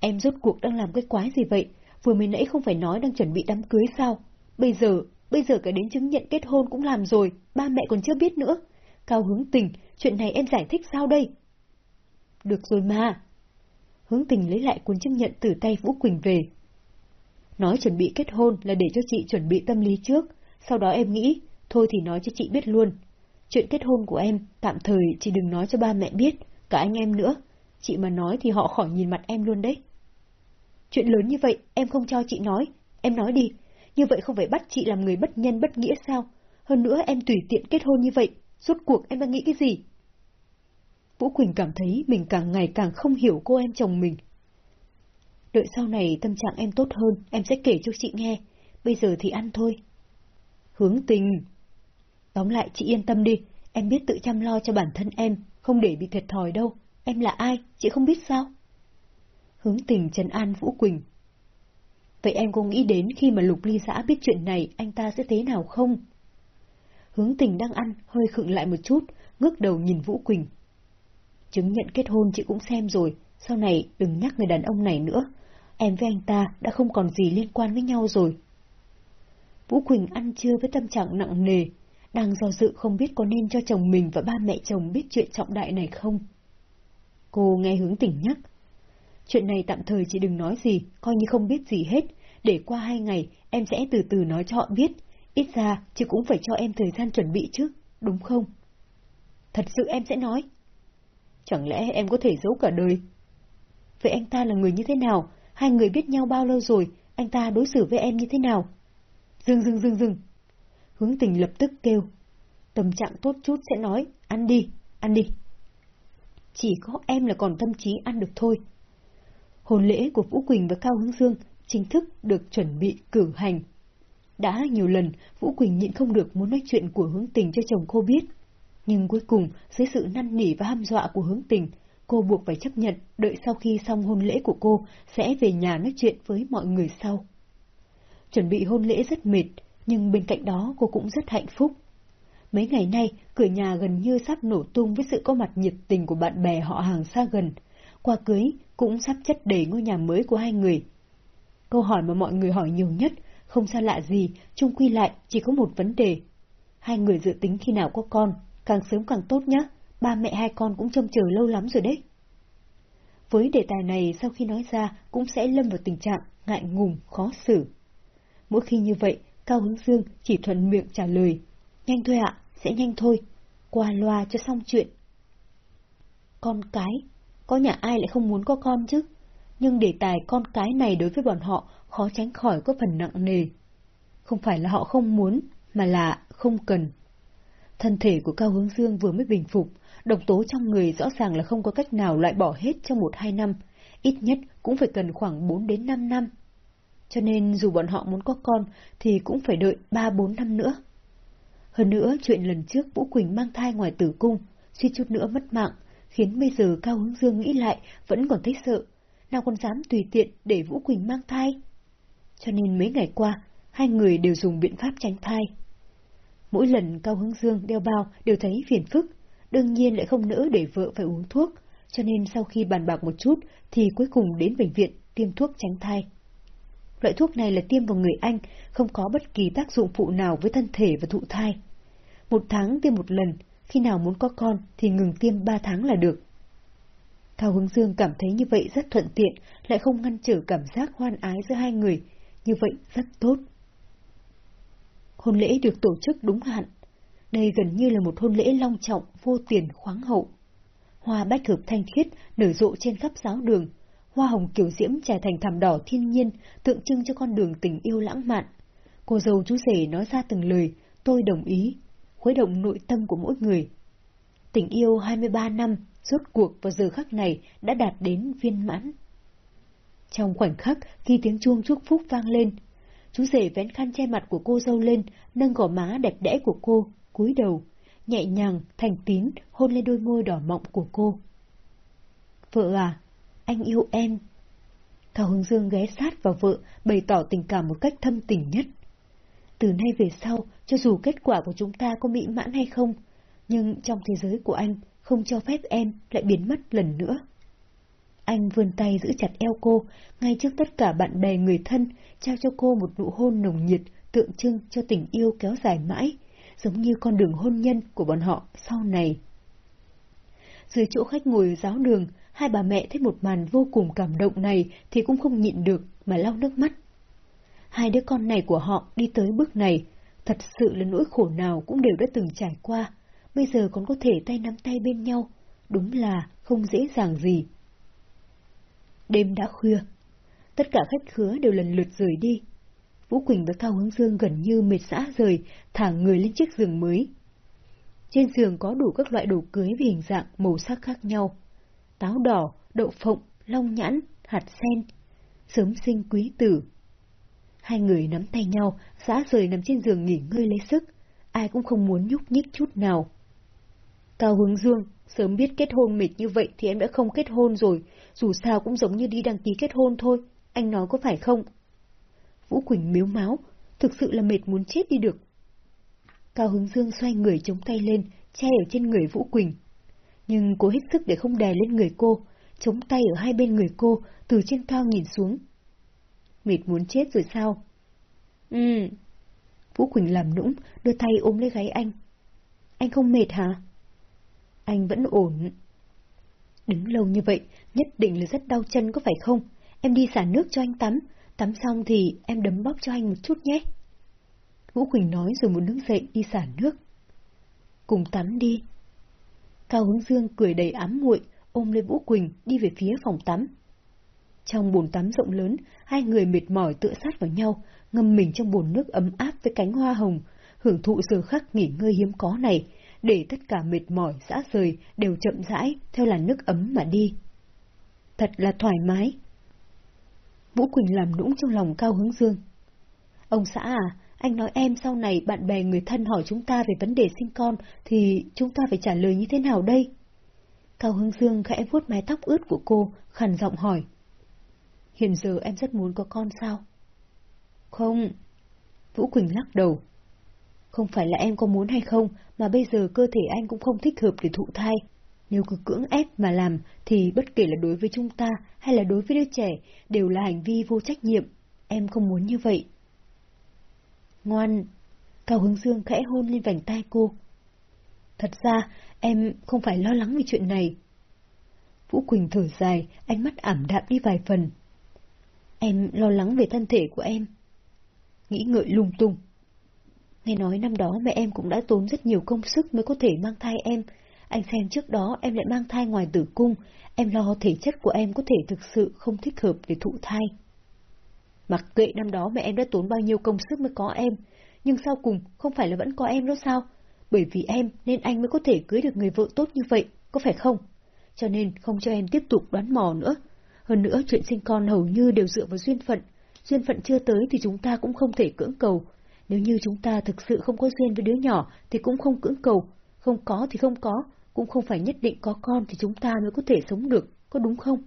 em rốt cuộc đang làm cái quái gì vậy? Vừa mới nãy không phải nói đang chuẩn bị đám cưới sao? Bây giờ, bây giờ cả đến chứng nhận kết hôn cũng làm rồi, ba mẹ còn chưa biết nữa. Cao hướng tình, chuyện này em giải thích sao đây? Được rồi mà. Hướng tình lấy lại cuốn chứng nhận từ tay Vũ Quỳnh về. Nói chuẩn bị kết hôn là để cho chị chuẩn bị tâm lý trước, sau đó em nghĩ, thôi thì nói cho chị biết luôn. Chuyện kết hôn của em, tạm thời chị đừng nói cho ba mẹ biết, cả anh em nữa. Chị mà nói thì họ khỏi nhìn mặt em luôn đấy. Chuyện lớn như vậy, em không cho chị nói. Em nói đi, như vậy không phải bắt chị làm người bất nhân bất nghĩa sao? Hơn nữa em tùy tiện kết hôn như vậy, suốt cuộc em đang nghĩ cái gì? Vũ Quỳnh cảm thấy mình càng ngày càng không hiểu cô em chồng mình. Đợi sau này tâm trạng em tốt hơn, em sẽ kể cho chị nghe. Bây giờ thì ăn thôi. Hướng tình. Tóm lại chị yên tâm đi, em biết tự chăm lo cho bản thân em, không để bị thiệt thòi đâu. Em là ai, chị không biết sao? Hướng tình trấn an Vũ Quỳnh. Vậy em có nghĩ đến khi mà Lục Ly Giã biết chuyện này anh ta sẽ thế nào không? Hướng tình đang ăn, hơi khựng lại một chút, ngước đầu nhìn Vũ Quỳnh. Chứng nhận kết hôn chị cũng xem rồi, sau này đừng nhắc người đàn ông này nữa. Em với anh ta đã không còn gì liên quan với nhau rồi. Vũ Quỳnh ăn trưa với tâm trạng nặng nề, đang do dự không biết có nên cho chồng mình và ba mẹ chồng biết chuyện trọng đại này không. Cô nghe hướng tỉnh nhắc. Chuyện này tạm thời chị đừng nói gì, coi như không biết gì hết, để qua hai ngày em sẽ từ từ nói cho họ biết, ít ra chị cũng phải cho em thời gian chuẩn bị chứ, đúng không? Thật sự em sẽ nói. Chẳng lẽ em có thể giấu cả đời? Vậy anh ta là người như thế nào? Hai người biết nhau bao lâu rồi? Anh ta đối xử với em như thế nào? Dừng dừng dừng dừng. Hướng tình lập tức kêu. Tâm trạng tốt chút sẽ nói, ăn đi, ăn đi. Chỉ có em là còn tâm trí ăn được thôi hôn lễ của Vũ Quỳnh và Cao Hướng Dương chính thức được chuẩn bị cử hành. Đã nhiều lần, Vũ Quỳnh nhịn không được muốn nói chuyện của hướng tình cho chồng cô biết. Nhưng cuối cùng, dưới sự năn nỉ và ham dọa của hướng tình, cô buộc phải chấp nhận đợi sau khi xong hôn lễ của cô sẽ về nhà nói chuyện với mọi người sau. Chuẩn bị hôn lễ rất mệt, nhưng bên cạnh đó cô cũng rất hạnh phúc. Mấy ngày nay, cửa nhà gần như sắp nổ tung với sự có mặt nhiệt tình của bạn bè họ hàng xa gần. Qua cưới, cũng sắp chất đầy ngôi nhà mới của hai người. Câu hỏi mà mọi người hỏi nhiều nhất, không xa lạ gì, chung quy lại chỉ có một vấn đề. Hai người dự tính khi nào có con, càng sớm càng tốt nhé, ba mẹ hai con cũng trông chờ lâu lắm rồi đấy. Với đề tài này sau khi nói ra cũng sẽ lâm vào tình trạng ngại ngùng, khó xử. Mỗi khi như vậy, Cao hứng Dương chỉ thuận miệng trả lời, nhanh thôi ạ, sẽ nhanh thôi, qua loa cho xong chuyện. Con cái, có nhà ai lại không muốn có con chứ? Nhưng đề tài con cái này đối với bọn họ khó tránh khỏi có phần nặng nề. Không phải là họ không muốn, mà là không cần. Thân thể của Cao Hướng Dương vừa mới bình phục, độc tố trong người rõ ràng là không có cách nào loại bỏ hết trong một hai năm, ít nhất cũng phải cần khoảng 4 đến 5 năm. Cho nên dù bọn họ muốn có con thì cũng phải đợi 3-4 năm nữa. Hơn nữa, chuyện lần trước Vũ Quỳnh mang thai ngoài tử cung, suy chút nữa mất mạng, khiến bây giờ Cao Hướng Dương nghĩ lại vẫn còn thấy sợ, nào còn dám tùy tiện để Vũ Quỳnh mang thai. Cho nên mấy ngày qua, hai người đều dùng biện pháp tránh thai. Mỗi lần Cao Hướng Dương đeo bao đều thấy phiền phức, đương nhiên lại không nỡ để vợ phải uống thuốc, cho nên sau khi bàn bạc một chút thì cuối cùng đến bệnh viện tiêm thuốc tránh thai. Loại thuốc này là tiêm vào người anh, không có bất kỳ tác dụng phụ nào với thân thể và thụ thai. Một tháng tiêm một lần, khi nào muốn có con thì ngừng tiêm ba tháng là được. Cao Hướng Dương cảm thấy như vậy rất thuận tiện, lại không ngăn trở cảm giác hoan ái giữa hai người, như vậy rất tốt. Hôn lễ được tổ chức đúng hạn. Đây gần như là một hôn lễ long trọng, vô tiền, khoáng hậu. Hoa bách hợp thanh khiết nở rộ trên khắp giáo đường, hoa hồng kiểu diễm trải thành thảm đỏ thiên nhiên, tượng trưng cho con đường tình yêu lãng mạn. Cô dâu chú rể nói ra từng lời, tôi đồng ý, khuấy động nội tâm của mỗi người. Tình yêu 23 năm, rốt cuộc vào giờ khắc này đã đạt đến viên mãn. Trong khoảnh khắc khi tiếng chuông chúc phúc vang lên, chú rể vén khăn che mặt của cô dâu lên, nâng gò má đẹp đẽ của cô, cúi đầu, nhẹ nhàng, thành tín, hôn lên đôi môi đỏ mọng của cô. Vợ à, anh yêu em. Cao Hưng Dương ghé sát vào vợ, bày tỏ tình cảm một cách thâm tình nhất. Từ nay về sau, cho dù kết quả của chúng ta có mỹ mãn hay không, nhưng trong thế giới của anh, không cho phép em lại biến mất lần nữa. Anh vươn tay giữ chặt eo cô, ngay trước tất cả bạn bè người thân, trao cho cô một nụ hôn nồng nhiệt, tượng trưng cho tình yêu kéo dài mãi, giống như con đường hôn nhân của bọn họ sau này. Dưới chỗ khách ngồi giáo đường, hai bà mẹ thấy một màn vô cùng cảm động này thì cũng không nhịn được mà lau nước mắt. Hai đứa con này của họ đi tới bước này, thật sự là nỗi khổ nào cũng đều đã từng trải qua, bây giờ còn có thể tay nắm tay bên nhau, đúng là không dễ dàng gì. Đêm đã khuya, tất cả khách khứa đều lần lượt rời đi. Vũ Quỳnh và Cao Hướng Dương gần như mệt xã rời, thả người lên chiếc giường mới. Trên giường có đủ các loại đồ cưới về hình dạng, màu sắc khác nhau. Táo đỏ, đậu phộng, long nhãn, hạt sen, sớm sinh quý tử. Hai người nắm tay nhau, xã rời nằm trên giường nghỉ ngơi lấy sức, ai cũng không muốn nhúc nhích chút nào. Cao Hướng Dương, sớm biết kết hôn mệt như vậy thì em đã không kết hôn rồi, dù sao cũng giống như đi đăng ký kết hôn thôi, anh nói có phải không? Vũ Quỳnh miếu máu, thực sự là mệt muốn chết đi được. Cao Hướng Dương xoay người chống tay lên, che ở trên người Vũ Quỳnh. Nhưng cố hết sức để không đè lên người cô, chống tay ở hai bên người cô, từ trên cao nhìn xuống. Mệt muốn chết rồi sao? Ừ. Vũ Quỳnh làm nũng, đưa tay ôm lấy gáy anh. Anh không mệt hả? Anh vẫn ổn. Đứng lâu như vậy, nhất định là rất đau chân có phải không? Em đi xả nước cho anh tắm, tắm xong thì em đấm bóp cho anh một chút nhé. Vũ Quỳnh nói rồi muốn đứng dậy đi xả nước. Cùng tắm đi. Cao Hướng Dương cười đầy ám muội, ôm lấy Vũ Quỳnh đi về phía phòng tắm. Trong bồn tắm rộng lớn, hai người mệt mỏi tựa sát vào nhau, ngâm mình trong bồn nước ấm áp với cánh hoa hồng, hưởng thụ giờ khắc nghỉ ngơi hiếm có này, để tất cả mệt mỏi, dã rời đều chậm rãi theo làn nước ấm mà đi. Thật là thoải mái. Vũ Quỳnh làm nũng trong lòng Cao Hướng Dương. Ông xã à, anh nói em sau này bạn bè người thân hỏi chúng ta về vấn đề sinh con thì chúng ta phải trả lời như thế nào đây? Cao Hưng Dương khẽ vuốt mái tóc ướt của cô, khàn giọng hỏi. Hiện giờ em rất muốn có con sao? Không. Vũ Quỳnh lắc đầu. Không phải là em có muốn hay không, mà bây giờ cơ thể anh cũng không thích hợp để thụ thai. Nếu cứ cưỡng ép mà làm, thì bất kể là đối với chúng ta hay là đối với đứa trẻ, đều là hành vi vô trách nhiệm. Em không muốn như vậy. Ngoan. Cao Hướng Dương khẽ hôn lên vành tay cô. Thật ra, em không phải lo lắng về chuyện này. Vũ Quỳnh thở dài, ánh mắt ảm đạm đi vài phần. Em lo lắng về thân thể của em. Nghĩ ngợi lung tung. Nghe nói năm đó mẹ em cũng đã tốn rất nhiều công sức mới có thể mang thai em. Anh xem trước đó em lại mang thai ngoài tử cung, em lo thể chất của em có thể thực sự không thích hợp để thụ thai. Mặc kệ năm đó mẹ em đã tốn bao nhiêu công sức mới có em, nhưng sau cùng không phải là vẫn có em đó sao? Bởi vì em nên anh mới có thể cưới được người vợ tốt như vậy, có phải không? Cho nên không cho em tiếp tục đoán mò nữa. Hơn nữa chuyện sinh con hầu như đều dựa vào duyên phận. Duyên phận chưa tới thì chúng ta cũng không thể cưỡng cầu. Nếu như chúng ta thực sự không có duyên với đứa nhỏ thì cũng không cưỡng cầu. Không có thì không có, cũng không phải nhất định có con thì chúng ta mới có thể sống được, có đúng không?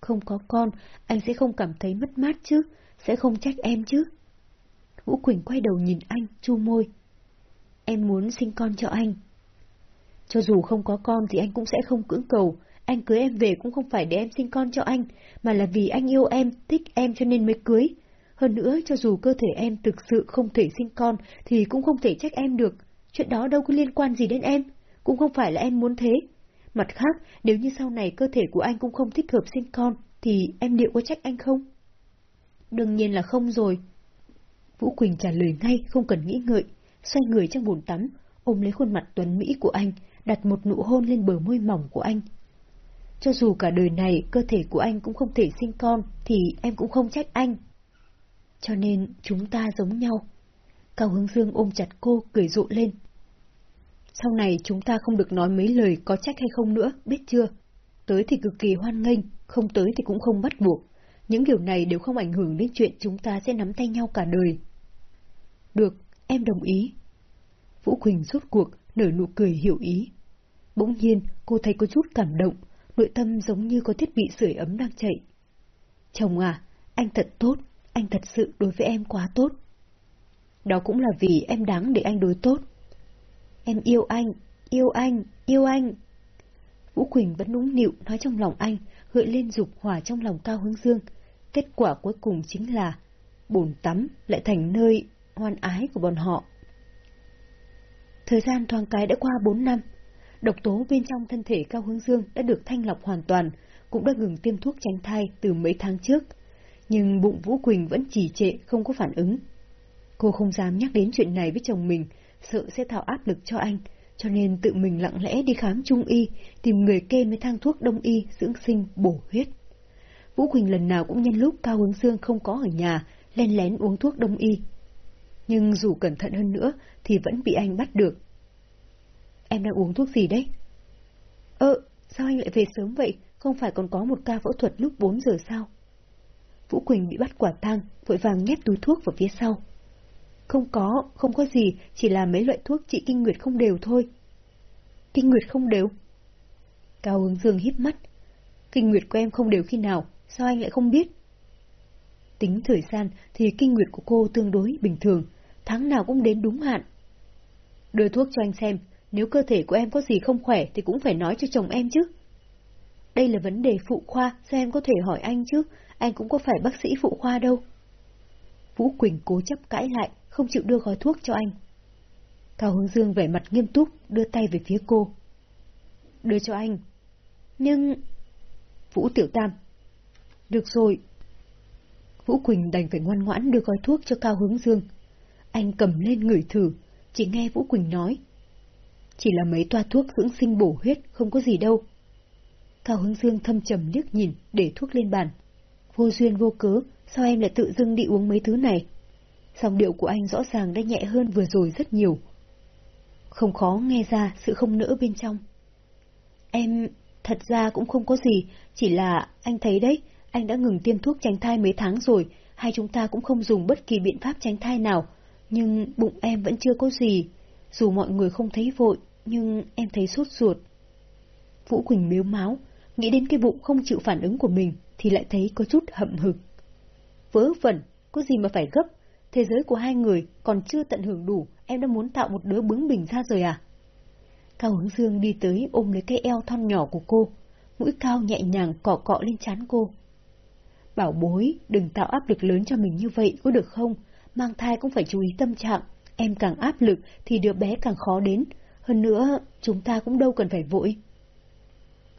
Không có con, anh sẽ không cảm thấy mất mát chứ, sẽ không trách em chứ. Vũ Quỳnh quay đầu nhìn anh, chu môi. Em muốn sinh con cho anh. Cho dù không có con thì anh cũng sẽ không cưỡng cầu, anh cưới em về cũng không phải để em sinh con cho anh, mà là vì anh yêu em, thích em cho nên mới cưới. Hơn nữa, cho dù cơ thể em thực sự không thể sinh con, thì cũng không thể trách em được. Chuyện đó đâu có liên quan gì đến em, cũng không phải là em muốn thế. Mặt khác, nếu như sau này cơ thể của anh cũng không thích hợp sinh con, thì em liệu có trách anh không? Đương nhiên là không rồi. Vũ Quỳnh trả lời ngay, không cần nghĩ ngợi, xoay người trong bồn tắm, ôm lấy khuôn mặt tuấn Mỹ của anh, đặt một nụ hôn lên bờ môi mỏng của anh. Cho dù cả đời này cơ thể của anh cũng không thể sinh con, thì em cũng không trách anh. Cho nên chúng ta giống nhau. Cao Hướng Dương ôm chặt cô, cười rộ lên. Sau này chúng ta không được nói mấy lời có trách hay không nữa, biết chưa? Tới thì cực kỳ hoan nghênh, không tới thì cũng không bắt buộc. Những điều này đều không ảnh hưởng đến chuyện chúng ta sẽ nắm tay nhau cả đời. Được, em đồng ý. Vũ Quỳnh rút cuộc, nở nụ cười hiểu ý. Bỗng nhiên, cô thấy có chút cảm động, nội tâm giống như có thiết bị sưởi ấm đang chạy. Chồng à, anh thật tốt, anh thật sự đối với em quá tốt. Đó cũng là vì em đáng để anh đối tốt. Em yêu anh, yêu anh, yêu anh. Vũ Quỳnh vẫn nũng nịu nói trong lòng anh, gợi lên dục hỏa trong lòng Cao Hướng Dương. Kết quả cuối cùng chính là bồn tắm lại thành nơi hoan ái của bọn họ. Thời gian thoáng cái đã qua bốn năm, độc tố bên trong thân thể Cao Hướng Dương đã được thanh lọc hoàn toàn, cũng đã ngừng tiêm thuốc tránh thai từ mấy tháng trước. Nhưng bụng Vũ Quỳnh vẫn trì trệ, không có phản ứng. Cô không dám nhắc đến chuyện này với chồng mình, sợ sẽ tạo áp lực cho anh, cho nên tự mình lặng lẽ đi khám trung y, tìm người kê mấy thang thuốc đông y dưỡng sinh bổ huyết. Vũ Quỳnh lần nào cũng nhân lúc Cao Hướng Dương không có ở nhà, len lén uống thuốc đông y. Nhưng dù cẩn thận hơn nữa thì vẫn bị anh bắt được. Em đang uống thuốc gì đấy? Ơ, sao anh lại về sớm vậy? Không phải còn có một ca phẫu thuật lúc 4 giờ sao? Vũ Quỳnh bị bắt quả tang, vội vàng nhét túi thuốc vào phía sau. Không có, không có gì, chỉ là mấy loại thuốc trị kinh nguyệt không đều thôi. Kinh nguyệt không đều? Cao hướng dương híp mắt. Kinh nguyệt của em không đều khi nào, sao anh lại không biết? Tính thời gian thì kinh nguyệt của cô tương đối bình thường, tháng nào cũng đến đúng hạn. Đưa thuốc cho anh xem, nếu cơ thể của em có gì không khỏe thì cũng phải nói cho chồng em chứ. Đây là vấn đề phụ khoa, sao em có thể hỏi anh chứ, anh cũng có phải bác sĩ phụ khoa đâu. Vũ Quỳnh cố chấp cãi lại, không chịu đưa gói thuốc cho anh. Cao Hướng Dương vẻ mặt nghiêm túc, đưa tay về phía cô. Đưa cho anh. Nhưng... Vũ Tiểu Tam. Được rồi. Vũ Quỳnh đành phải ngoan ngoãn đưa gói thuốc cho Cao Hướng Dương. Anh cầm lên ngửi thử, chỉ nghe Vũ Quỳnh nói. Chỉ là mấy toa thuốc dưỡng sinh bổ huyết, không có gì đâu. Cao Hướng Dương thâm trầm liếc nhìn, để thuốc lên bàn. Vô duyên vô cớ, sao em lại tự dưng đi uống mấy thứ này? song điệu của anh rõ ràng đã nhẹ hơn vừa rồi rất nhiều. Không khó nghe ra sự không nỡ bên trong. Em, thật ra cũng không có gì, chỉ là anh thấy đấy, anh đã ngừng tiêm thuốc tránh thai mấy tháng rồi, hai chúng ta cũng không dùng bất kỳ biện pháp tránh thai nào, nhưng bụng em vẫn chưa có gì. Dù mọi người không thấy vội, nhưng em thấy sốt ruột. Vũ Quỳnh miếu máu, nghĩ đến cái bụng không chịu phản ứng của mình thì lại thấy có chút hậm hực. Vớ vẩn, có gì mà phải gấp, thế giới của hai người còn chưa tận hưởng đủ, em đã muốn tạo một đứa bướng bỉnh ra rồi à? Cao hướng dương đi tới ôm lấy cái eo thon nhỏ của cô, mũi cao nhẹ nhàng cọ cọ lên chán cô. Bảo bối, đừng tạo áp lực lớn cho mình như vậy, có được không? Mang thai cũng phải chú ý tâm trạng, em càng áp lực thì đứa bé càng khó đến. Hơn nữa, chúng ta cũng đâu cần phải vội.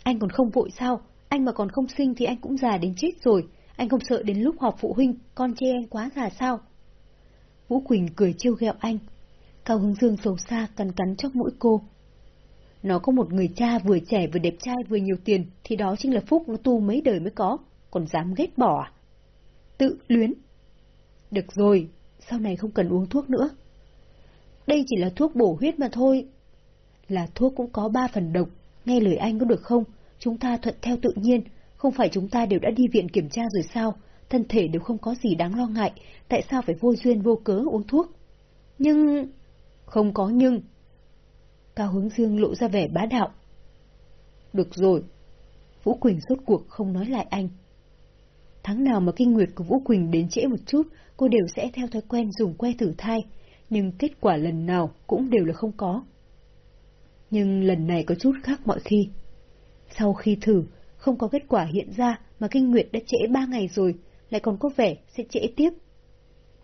Anh còn không vội sao? Anh mà còn không sinh thì anh cũng già đến chết rồi. Anh không sợ đến lúc họp phụ huynh, con chê anh quá già sao? Vũ Quỳnh cười trêu ghẹo anh. Cao Hưng Dương xấu xa cắn cắn chóc mũi cô. Nó có một người cha vừa trẻ vừa đẹp trai vừa nhiều tiền, thì đó chính là phúc nó tu mấy đời mới có, còn dám ghét bỏ à? Tự luyến. Được rồi, sau này không cần uống thuốc nữa. Đây chỉ là thuốc bổ huyết mà thôi. Là thuốc cũng có ba phần độc, nghe lời anh có được không? Chúng ta thuận theo tự nhiên, không phải chúng ta đều đã đi viện kiểm tra rồi sao? Thân thể đều không có gì đáng lo ngại, tại sao phải vô duyên vô cớ uống thuốc? Nhưng... Không có nhưng. Cao hướng dương lộ ra vẻ bá đạo. Được rồi. Vũ Quỳnh rốt cuộc không nói lại anh. Tháng nào mà kinh nguyệt của Vũ Quỳnh đến trễ một chút, cô đều sẽ theo thói quen dùng que thử thai, nhưng kết quả lần nào cũng đều là không có. Nhưng lần này có chút khác mọi khi. Sau khi thử, không có kết quả hiện ra mà kinh nguyệt đã trễ ba ngày rồi, lại còn có vẻ sẽ trễ tiếp.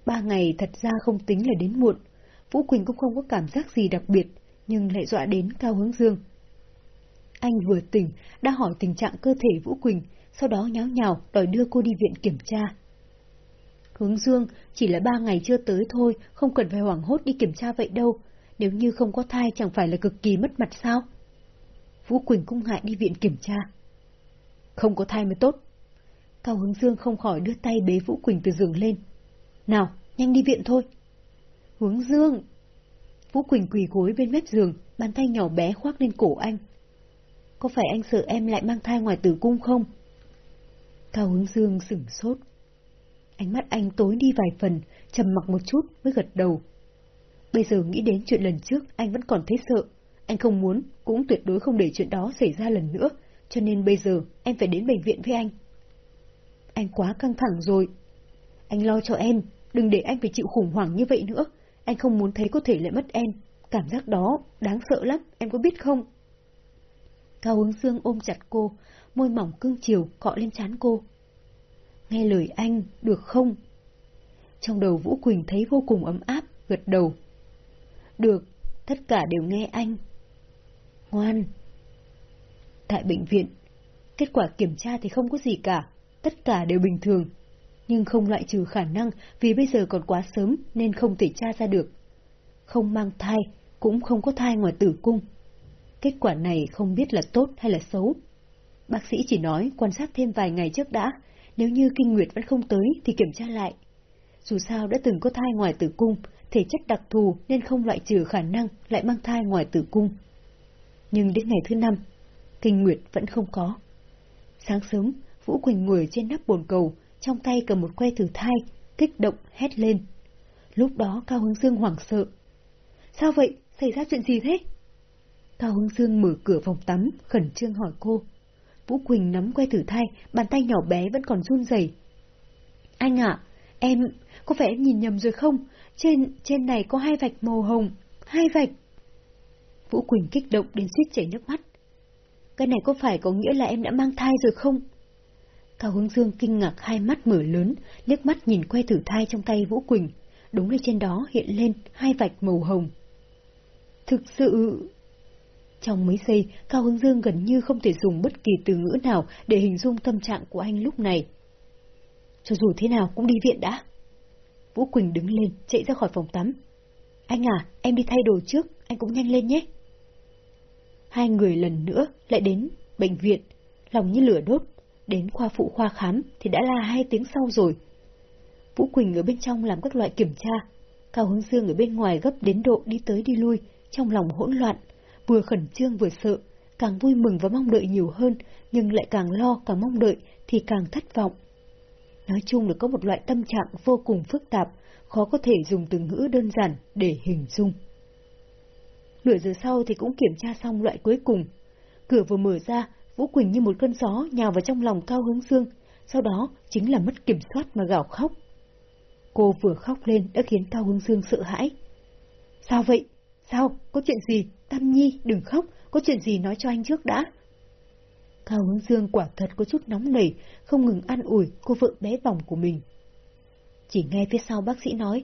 Ba ngày thật ra không tính là đến muộn, Vũ Quỳnh cũng không có cảm giác gì đặc biệt, nhưng lại dọa đến Cao Hướng Dương. Anh vừa tỉnh, đã hỏi tình trạng cơ thể Vũ Quỳnh, sau đó nháo nhào đòi đưa cô đi viện kiểm tra. Hướng Dương, chỉ là ba ngày chưa tới thôi, không cần phải hoảng hốt đi kiểm tra vậy đâu. Nếu như không có thai chẳng phải là cực kỳ mất mặt sao? Vũ Quỳnh cũng ngại đi viện kiểm tra. Không có thai mới tốt. Cao Hướng Dương không khỏi đưa tay bế Vũ Quỳnh từ giường lên. Nào, nhanh đi viện thôi. Hướng Dương! Vũ Quỳnh quỳ gối bên mép giường, bàn tay nhỏ bé khoác lên cổ anh. Có phải anh sợ em lại mang thai ngoài tử cung không? Cao Hướng Dương sửng sốt. Ánh mắt anh tối đi vài phần, trầm mặc một chút mới gật đầu. Bây giờ nghĩ đến chuyện lần trước, anh vẫn còn thấy sợ. Anh không muốn, cũng tuyệt đối không để chuyện đó xảy ra lần nữa, cho nên bây giờ em phải đến bệnh viện với anh. anh quá căng thẳng rồi. Anh lo cho em, đừng để anh phải chịu khủng hoảng như vậy nữa. Anh không muốn thấy có thể lại mất em. Cảm giác đó đáng sợ lắm, em có biết không? Cao hướng dương ôm chặt cô, môi mỏng cương chiều cọ lên trán cô. Nghe lời anh, được không? Trong đầu Vũ Quỳnh thấy vô cùng ấm áp, gật đầu. Được, tất cả đều nghe anh. Ngoan. Tại bệnh viện, kết quả kiểm tra thì không có gì cả, tất cả đều bình thường. Nhưng không loại trừ khả năng vì bây giờ còn quá sớm nên không thể tra ra được. Không mang thai, cũng không có thai ngoài tử cung. Kết quả này không biết là tốt hay là xấu. Bác sĩ chỉ nói quan sát thêm vài ngày trước đã, nếu như kinh nguyệt vẫn không tới thì kiểm tra lại. Dù sao đã từng có thai ngoài tử cung, thể chất đặc thù nên không loại trừ khả năng lại mang thai ngoài tử cung. Nhưng đến ngày thứ năm, kinh nguyệt vẫn không có. Sáng sớm, Vũ Quỳnh ngồi trên nắp bồn cầu, trong tay cầm một que thử thai, kích động hét lên. Lúc đó Cao Hưng Dương hoảng sợ. Sao vậy? Xảy ra chuyện gì thế? Cao Hưng Dương mở cửa phòng tắm, khẩn trương hỏi cô. Vũ Quỳnh nắm que thử thai, bàn tay nhỏ bé vẫn còn run rẩy. Anh ạ, em, có phải em nhìn nhầm rồi không? Trên, trên này có hai vạch màu hồng, hai vạch. Vũ Quỳnh kích động đến suýt chảy nước mắt. Cái này có phải có nghĩa là em đã mang thai rồi không? Cao Hướng Dương kinh ngạc hai mắt mở lớn, liếc mắt nhìn que thử thai trong tay Vũ Quỳnh. Đúng là trên đó hiện lên hai vạch màu hồng. Thực sự... Trong mấy giây, Cao Hướng Dương gần như không thể dùng bất kỳ từ ngữ nào để hình dung tâm trạng của anh lúc này. Cho dù thế nào cũng đi viện đã. Vũ Quỳnh đứng lên, chạy ra khỏi phòng tắm. Anh à, em đi thay đồ trước, anh cũng nhanh lên nhé. Hai người lần nữa lại đến bệnh viện, lòng như lửa đốt, đến khoa phụ khoa khám thì đã là hai tiếng sau rồi. Vũ Quỳnh ở bên trong làm các loại kiểm tra, Cao Hướng Dương ở bên ngoài gấp đến độ đi tới đi lui, trong lòng hỗn loạn, vừa khẩn trương vừa sợ, càng vui mừng và mong đợi nhiều hơn, nhưng lại càng lo càng mong đợi thì càng thất vọng. Nói chung là có một loại tâm trạng vô cùng phức tạp, khó có thể dùng từ ngữ đơn giản để hình dung. Nửa giờ sau thì cũng kiểm tra xong loại cuối cùng. Cửa vừa mở ra, Vũ Quỳnh như một cơn gió nhào vào trong lòng Cao Hướng Dương, sau đó chính là mất kiểm soát mà gào khóc. Cô vừa khóc lên đã khiến Cao Hướng Dương sợ hãi. Sao vậy? Sao? Có chuyện gì? Tam Nhi, đừng khóc, có chuyện gì nói cho anh trước đã. Cao Hướng Dương quả thật có chút nóng nảy, không ngừng an ủi cô vợ bé bỏng của mình. Chỉ nghe phía sau bác sĩ nói.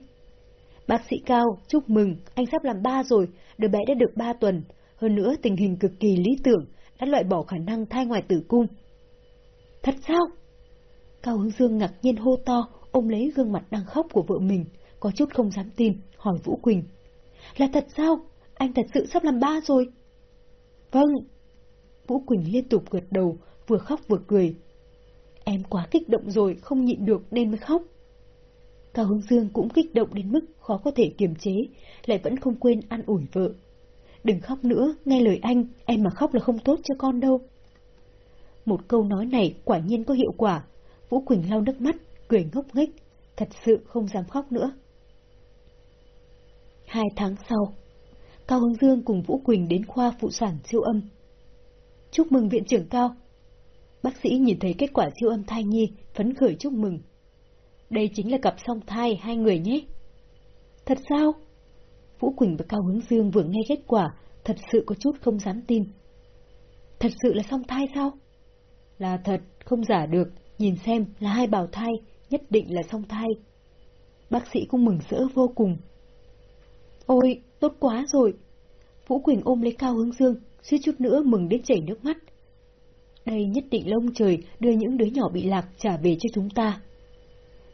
Bác sĩ Cao, chúc mừng, anh sắp làm ba rồi, đứa bé đã được ba tuần. Hơn nữa tình hình cực kỳ lý tưởng, đã loại bỏ khả năng thai ngoài tử cung. Thật sao? Cao Hướng Dương ngạc nhiên hô to, ôm lấy gương mặt đang khóc của vợ mình, có chút không dám tin, hỏi Vũ Quỳnh. Là thật sao? Anh thật sự sắp làm ba rồi. Vâng. Vũ Quỳnh liên tục gật đầu, vừa khóc vừa cười. Em quá kích động rồi, không nhịn được nên mới khóc. Cao Hưng Dương cũng kích động đến mức khó có thể kiềm chế, lại vẫn không quên ăn ủi vợ. Đừng khóc nữa, nghe lời anh, em mà khóc là không tốt cho con đâu. Một câu nói này quả nhiên có hiệu quả. Vũ Quỳnh lau nước mắt, cười ngốc nghếch, thật sự không dám khóc nữa. Hai tháng sau, Cao Hướng Dương cùng Vũ Quỳnh đến khoa phụ sản siêu âm. Chúc mừng viện trưởng Cao. Bác sĩ nhìn thấy kết quả siêu âm thai nhi, phấn khởi chúc mừng. Đây chính là cặp song thai hai người nhé. Thật sao? Vũ Quỳnh và Cao Hướng Dương vừa nghe kết quả, thật sự có chút không dám tin. Thật sự là song thai sao? Là thật, không giả được, nhìn xem là hai bào thai, nhất định là song thai. Bác sĩ cũng mừng rỡ vô cùng. Ôi, tốt quá rồi! Vũ Quỳnh ôm lấy Cao Hướng Dương, suýt chút nữa mừng đến chảy nước mắt. Đây nhất định lông trời đưa những đứa nhỏ bị lạc trả về cho chúng ta.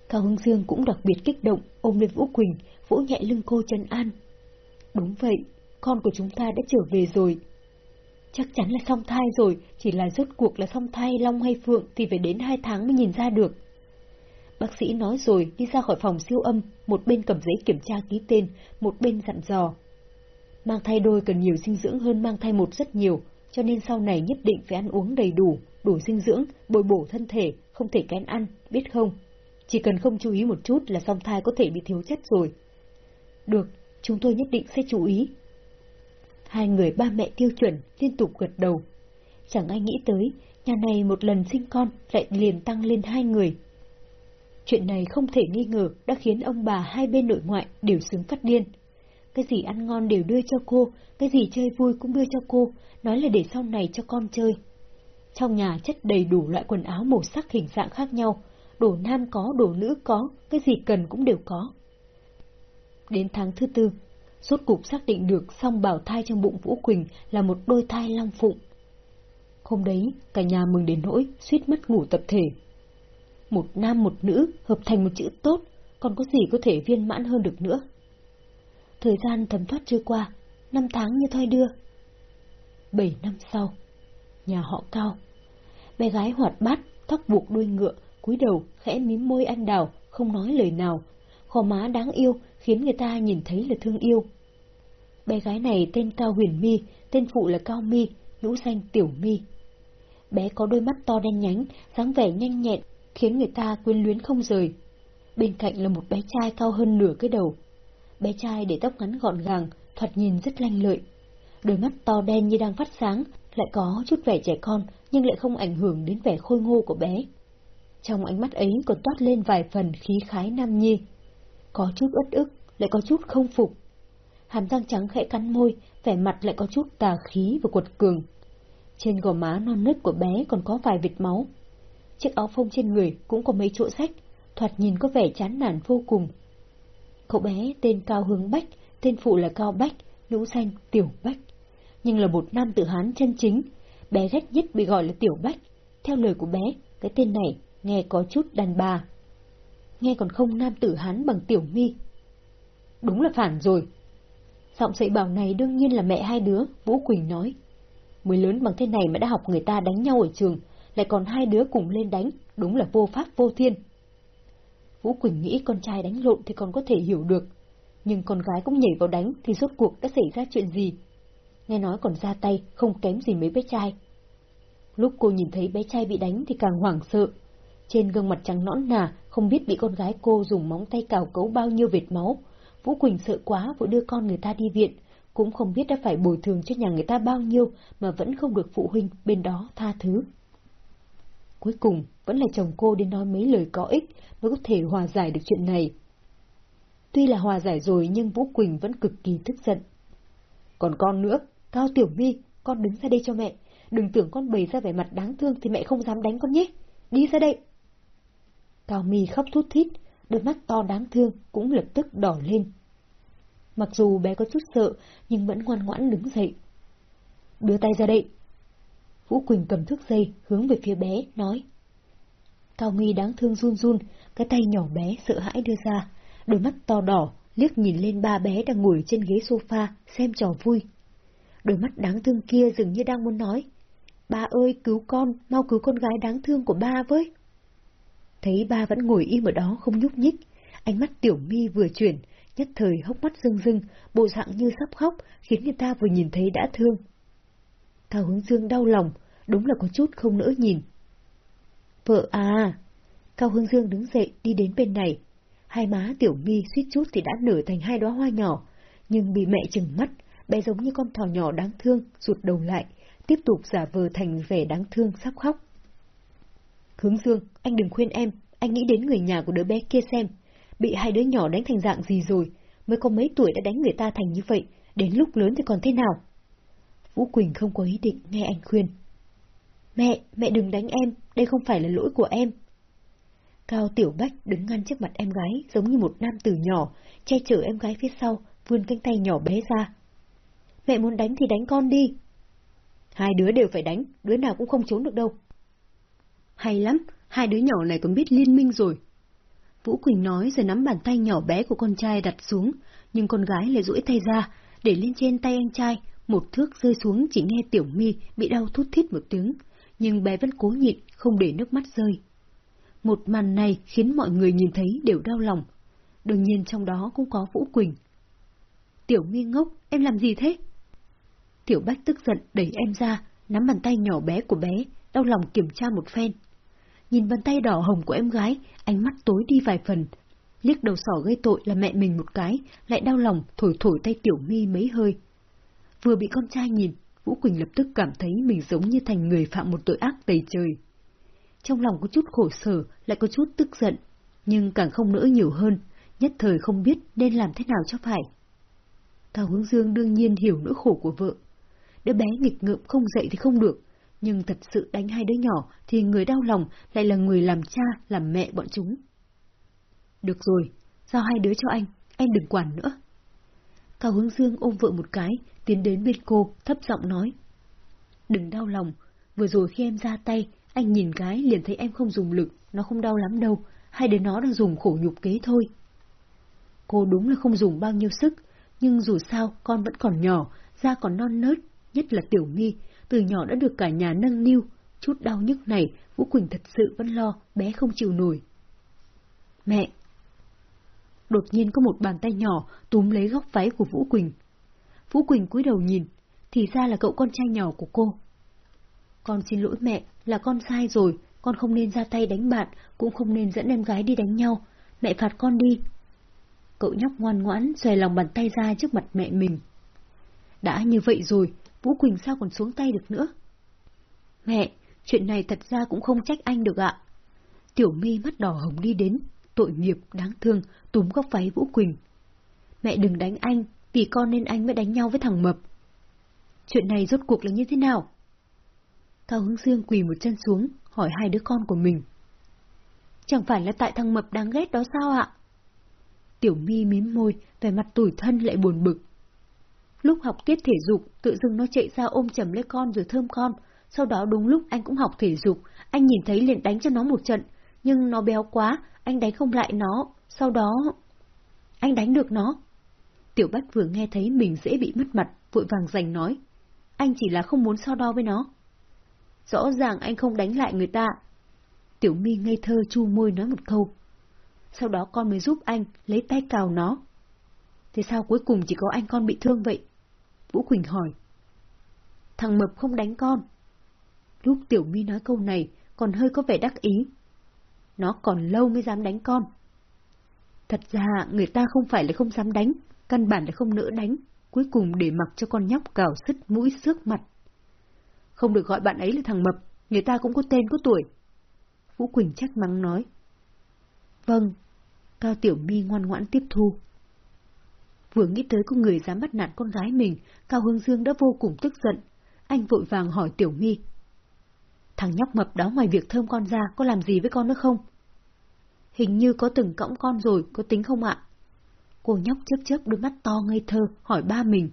Cao Hưng Dương cũng đặc biệt kích động, ôm lên Vũ Quỳnh, vỗ nhẹ lưng cô chân an. Đúng vậy, con của chúng ta đã trở về rồi. Chắc chắn là song thai rồi, chỉ là rốt cuộc là song thai long hay phượng thì phải đến hai tháng mới nhìn ra được. Bác sĩ nói rồi đi ra khỏi phòng siêu âm, một bên cầm giấy kiểm tra ký tên, một bên dặn dò. Mang thai đôi cần nhiều dinh dưỡng hơn mang thai một rất nhiều, cho nên sau này nhất định phải ăn uống đầy đủ, đủ dinh dưỡng, bồi bổ thân thể, không thể kén ăn, biết không? Chỉ cần không chú ý một chút là song thai có thể bị thiếu chất rồi. Được, chúng tôi nhất định sẽ chú ý. Hai người ba mẹ tiêu chuẩn liên tục gật đầu. Chẳng ai nghĩ tới, nhà này một lần sinh con lại liền tăng lên hai người. Chuyện này không thể nghi ngờ đã khiến ông bà hai bên nội ngoại đều sướng phát điên. Cái gì ăn ngon đều đưa cho cô, cái gì chơi vui cũng đưa cho cô, nói là để sau này cho con chơi. Trong nhà chất đầy đủ loại quần áo màu sắc hình dạng khác nhau, đồ nam có, đồ nữ có, cái gì cần cũng đều có. Đến tháng thứ tư, rốt cục xác định được song bảo thai trong bụng Vũ Quỳnh là một đôi thai long phụng. Hôm đấy, cả nhà mừng đến nỗi, suýt mất ngủ tập thể. Một nam một nữ hợp thành một chữ tốt, còn có gì có thể viên mãn hơn được nữa. Thời gian thấm thoát trôi qua, năm tháng như thoi đưa. Bảy năm sau, nhà họ cao. Bé gái hoạt bát, tóc buộc đuôi ngựa, cúi đầu, khẽ mím môi anh đào, không nói lời nào. Khò má đáng yêu, khiến người ta nhìn thấy là thương yêu. Bé gái này tên Cao Huyền Mi, tên phụ là Cao Mi, nhũ danh Tiểu Mi. Bé có đôi mắt to đen nhánh, dáng vẻ nhanh nhẹn, khiến người ta quyến luyến không rời. Bên cạnh là một bé trai cao hơn nửa cái đầu. Bé trai để tóc ngắn gọn gàng, thoạt nhìn rất lanh lợi. Đôi mắt to đen như đang phát sáng, lại có chút vẻ trẻ con, nhưng lại không ảnh hưởng đến vẻ khôi ngô của bé. Trong ánh mắt ấy còn toát lên vài phần khí khái nam nhi. Có chút uất ức, lại có chút không phục. Hàm răng trắng khẽ cắn môi, vẻ mặt lại có chút tà khí và cuột cường. Trên gò má non nứt của bé còn có vài vệt máu. Chiếc áo phông trên người cũng có mấy chỗ sách, thoạt nhìn có vẻ chán nản vô cùng. Cậu bé tên Cao Hướng Bách, tên phụ là Cao Bách, nữ xanh Tiểu Bách. Nhưng là một nam tử hán chân chính, bé ghét nhất bị gọi là Tiểu Bách. Theo lời của bé, cái tên này nghe có chút đàn bà. Nghe còn không nam tử hán bằng Tiểu Mi. Đúng là phản rồi. Giọng dạy bảo này đương nhiên là mẹ hai đứa, Vũ Quỳnh nói. Mới lớn bằng thế này mà đã học người ta đánh nhau ở trường, lại còn hai đứa cùng lên đánh, đúng là vô pháp vô thiên. Vũ Quỳnh nghĩ con trai đánh lộn thì còn có thể hiểu được, nhưng con gái cũng nhảy vào đánh thì rốt cuộc đã xảy ra chuyện gì? Nghe nói còn ra tay, không kém gì mấy bé trai. Lúc cô nhìn thấy bé trai bị đánh thì càng hoảng sợ. Trên gương mặt trắng nõn nà, không biết bị con gái cô dùng móng tay cào cấu bao nhiêu vệt máu. Vũ Quỳnh sợ quá vội đưa con người ta đi viện, cũng không biết đã phải bồi thường cho nhà người ta bao nhiêu mà vẫn không được phụ huynh bên đó tha thứ. Cuối cùng, vẫn là chồng cô đến nói mấy lời có ích mới có thể hòa giải được chuyện này. Tuy là hòa giải rồi nhưng Vũ Quỳnh vẫn cực kỳ tức giận. Còn con nữa, Cao Tiểu My, con đứng ra đây cho mẹ. Đừng tưởng con bày ra vẻ mặt đáng thương thì mẹ không dám đánh con nhé. Đi ra đây. Cao My khóc thút thít, đôi mắt to đáng thương cũng lập tức đỏ lên. Mặc dù bé có chút sợ, nhưng vẫn ngoan ngoãn đứng dậy. Đưa tay ra đây. Vũ Quỳnh cầm thước dây, hướng về phía bé, nói. Cao Nghi đáng thương run run, cái tay nhỏ bé sợ hãi đưa ra, đôi mắt to đỏ, liếc nhìn lên ba bé đang ngồi trên ghế sofa, xem trò vui. Đôi mắt đáng thương kia dường như đang muốn nói. Ba ơi, cứu con, mau cứu con gái đáng thương của ba với. Thấy ba vẫn ngồi im ở đó không nhúc nhích, ánh mắt tiểu mi vừa chuyển, nhất thời hốc mắt rưng rưng, bộ dạng như sắp khóc, khiến người ta vừa nhìn thấy đã thương. Cao hướng dương đau lòng, đúng là có chút không nỡ nhìn. Vợ à! Cao hướng dương đứng dậy đi đến bên này. Hai má tiểu mi suýt chút thì đã nở thành hai đóa hoa nhỏ, nhưng bị mẹ chừng mắt, bé giống như con thỏ nhỏ đáng thương, rụt đầu lại, tiếp tục giả vờ thành vẻ đáng thương sắp khóc. Hướng dương, anh đừng khuyên em, anh nghĩ đến người nhà của đứa bé kia xem, bị hai đứa nhỏ đánh thành dạng gì rồi, mới có mấy tuổi đã đánh người ta thành như vậy, đến lúc lớn thì còn thế nào? Vũ Quỳnh không có ý định nghe anh khuyên. Mẹ, mẹ đừng đánh em, đây không phải là lỗi của em. Cao Tiểu Bách đứng ngăn trước mặt em gái giống như một nam tử nhỏ, che chở em gái phía sau, vươn cánh tay nhỏ bé ra. Mẹ muốn đánh thì đánh con đi. Hai đứa đều phải đánh, đứa nào cũng không trốn được đâu. Hay lắm, hai đứa nhỏ này còn biết liên minh rồi. Vũ Quỳnh nói rồi nắm bàn tay nhỏ bé của con trai đặt xuống, nhưng con gái lại duỗi tay ra, để lên trên tay anh trai, một thước rơi xuống chỉ nghe tiểu mi bị đau thút thít một tiếng, nhưng bé vẫn cố nhịn, không để nước mắt rơi. Một màn này khiến mọi người nhìn thấy đều đau lòng. Đương nhiên trong đó cũng có Vũ Quỳnh. Tiểu mi ngốc, em làm gì thế? Tiểu Bách tức giận đẩy em ra, nắm bàn tay nhỏ bé của bé, đau lòng kiểm tra một phen. Nhìn bàn tay đỏ hồng của em gái, ánh mắt tối đi vài phần. Liếc đầu sỏ gây tội là mẹ mình một cái, lại đau lòng thổi thổi tay Tiểu Mi mấy hơi. Vừa bị con trai nhìn, Vũ Quỳnh lập tức cảm thấy mình giống như thành người phạm một tội ác tày trời. Trong lòng có chút khổ sở, lại có chút tức giận. nhưng càng không nỡ nhiều hơn, nhất thời không biết nên làm thế nào cho phải. Cao Hướng Dương đương nhiên hiểu nỗi khổ của vợ. Đứa bé nghịch ngợm không dậy thì không được, nhưng thật sự đánh hai đứa nhỏ thì người đau lòng lại là người làm cha, làm mẹ bọn chúng. Được rồi, giao hai đứa cho anh, anh đừng quản nữa. Cao Hướng Dương ôm vợ một cái, tiến đến bên cô, thấp giọng nói. Đừng đau lòng, vừa rồi khi em ra tay, anh nhìn cái liền thấy em không dùng lực, nó không đau lắm đâu, hai đứa nó đang dùng khổ nhục kế thôi. Cô đúng là không dùng bao nhiêu sức, nhưng dù sao con vẫn còn nhỏ, da còn non nớt, nhất là Tiểu Nghi, từ nhỏ đã được cả nhà nâng niu, chút đau nhức này Vũ Quỳnh thật sự vẫn lo, bé không chịu nổi. Mẹ! Đột nhiên có một bàn tay nhỏ túm lấy góc váy của Vũ Quỳnh. Vũ Quỳnh cúi đầu nhìn, thì ra là cậu con trai nhỏ của cô. Con xin lỗi mẹ, là con sai rồi, con không nên ra tay đánh bạn, cũng không nên dẫn em gái đi đánh nhau. Mẹ phạt con đi. Cậu nhóc ngoan ngoãn xòe lòng bàn tay ra trước mặt mẹ mình. Đã như vậy rồi, Vũ Quỳnh sao còn xuống tay được nữa? Mẹ, chuyện này thật ra cũng không trách anh được ạ. Tiểu mi mắt đỏ hồng đi đến, tội nghiệp, đáng thương, túm góc váy Vũ Quỳnh. Mẹ đừng đánh anh, vì con nên anh mới đánh nhau với thằng Mập. Chuyện này rốt cuộc là như thế nào? Cao Hướng Dương quỳ một chân xuống, hỏi hai đứa con của mình. Chẳng phải là tại thằng Mập đáng ghét đó sao ạ? Tiểu mi mím môi, vẻ mặt tủi thân lại buồn bực. Lúc học tiết thể dục, tự dưng nó chạy ra ôm chầm lấy con rồi thơm con. Sau đó đúng lúc anh cũng học thể dục, anh nhìn thấy liền đánh cho nó một trận. Nhưng nó béo quá, anh đánh không lại nó. Sau đó... Anh đánh được nó. Tiểu Bách vừa nghe thấy mình dễ bị mất mặt, vội vàng giành nói. Anh chỉ là không muốn so đo với nó. Rõ ràng anh không đánh lại người ta. Tiểu mi ngây thơ chu môi nói một câu. Sau đó con mới giúp anh lấy tay cào nó. Thế sao cuối cùng chỉ có anh con bị thương vậy? Vũ Quỳnh hỏi. Thằng Mập không đánh con. Lúc Tiểu Mi nói câu này, còn hơi có vẻ đắc ý. Nó còn lâu mới dám đánh con. Thật ra, người ta không phải là không dám đánh, căn bản là không nỡ đánh, cuối cùng để mặc cho con nhóc cào sứt mũi xước mặt. Không được gọi bạn ấy là thằng Mập, người ta cũng có tên có tuổi. Vũ Quỳnh chắc mắng nói. Vâng. Cao Tiểu Mi ngoan ngoãn tiếp thu. Vừa nghĩ tới có người dám bắt nạt con gái mình, Cao Hương Dương đã vô cùng tức giận. Anh vội vàng hỏi Tiểu My. Thằng nhóc mập đó ngoài việc thơm con ra có làm gì với con nữa không? Hình như có từng cõng con rồi, có tính không ạ? Cô nhóc chớp chớp đôi mắt to ngây thơ, hỏi ba mình.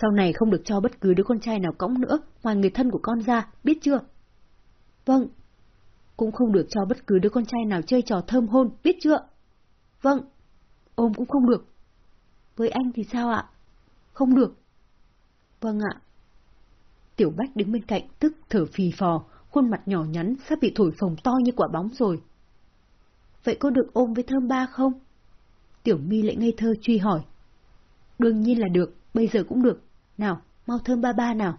Sau này không được cho bất cứ đứa con trai nào cõng nữa, ngoài người thân của con ra, biết chưa? Vâng. Cũng không được cho bất cứ đứa con trai nào chơi trò thơm hôn, biết chưa? Vâng. Ôm cũng không được, với anh thì sao ạ? Không được. Vâng ạ. Tiểu Bách đứng bên cạnh tức thở phì phò, khuôn mặt nhỏ nhắn sắp bị thổi phồng to như quả bóng rồi. Vậy cô được ôm với thơm ba không? Tiểu mi lại ngây thơ truy hỏi. Đương nhiên là được, bây giờ cũng được. Nào, mau thơm ba ba nào.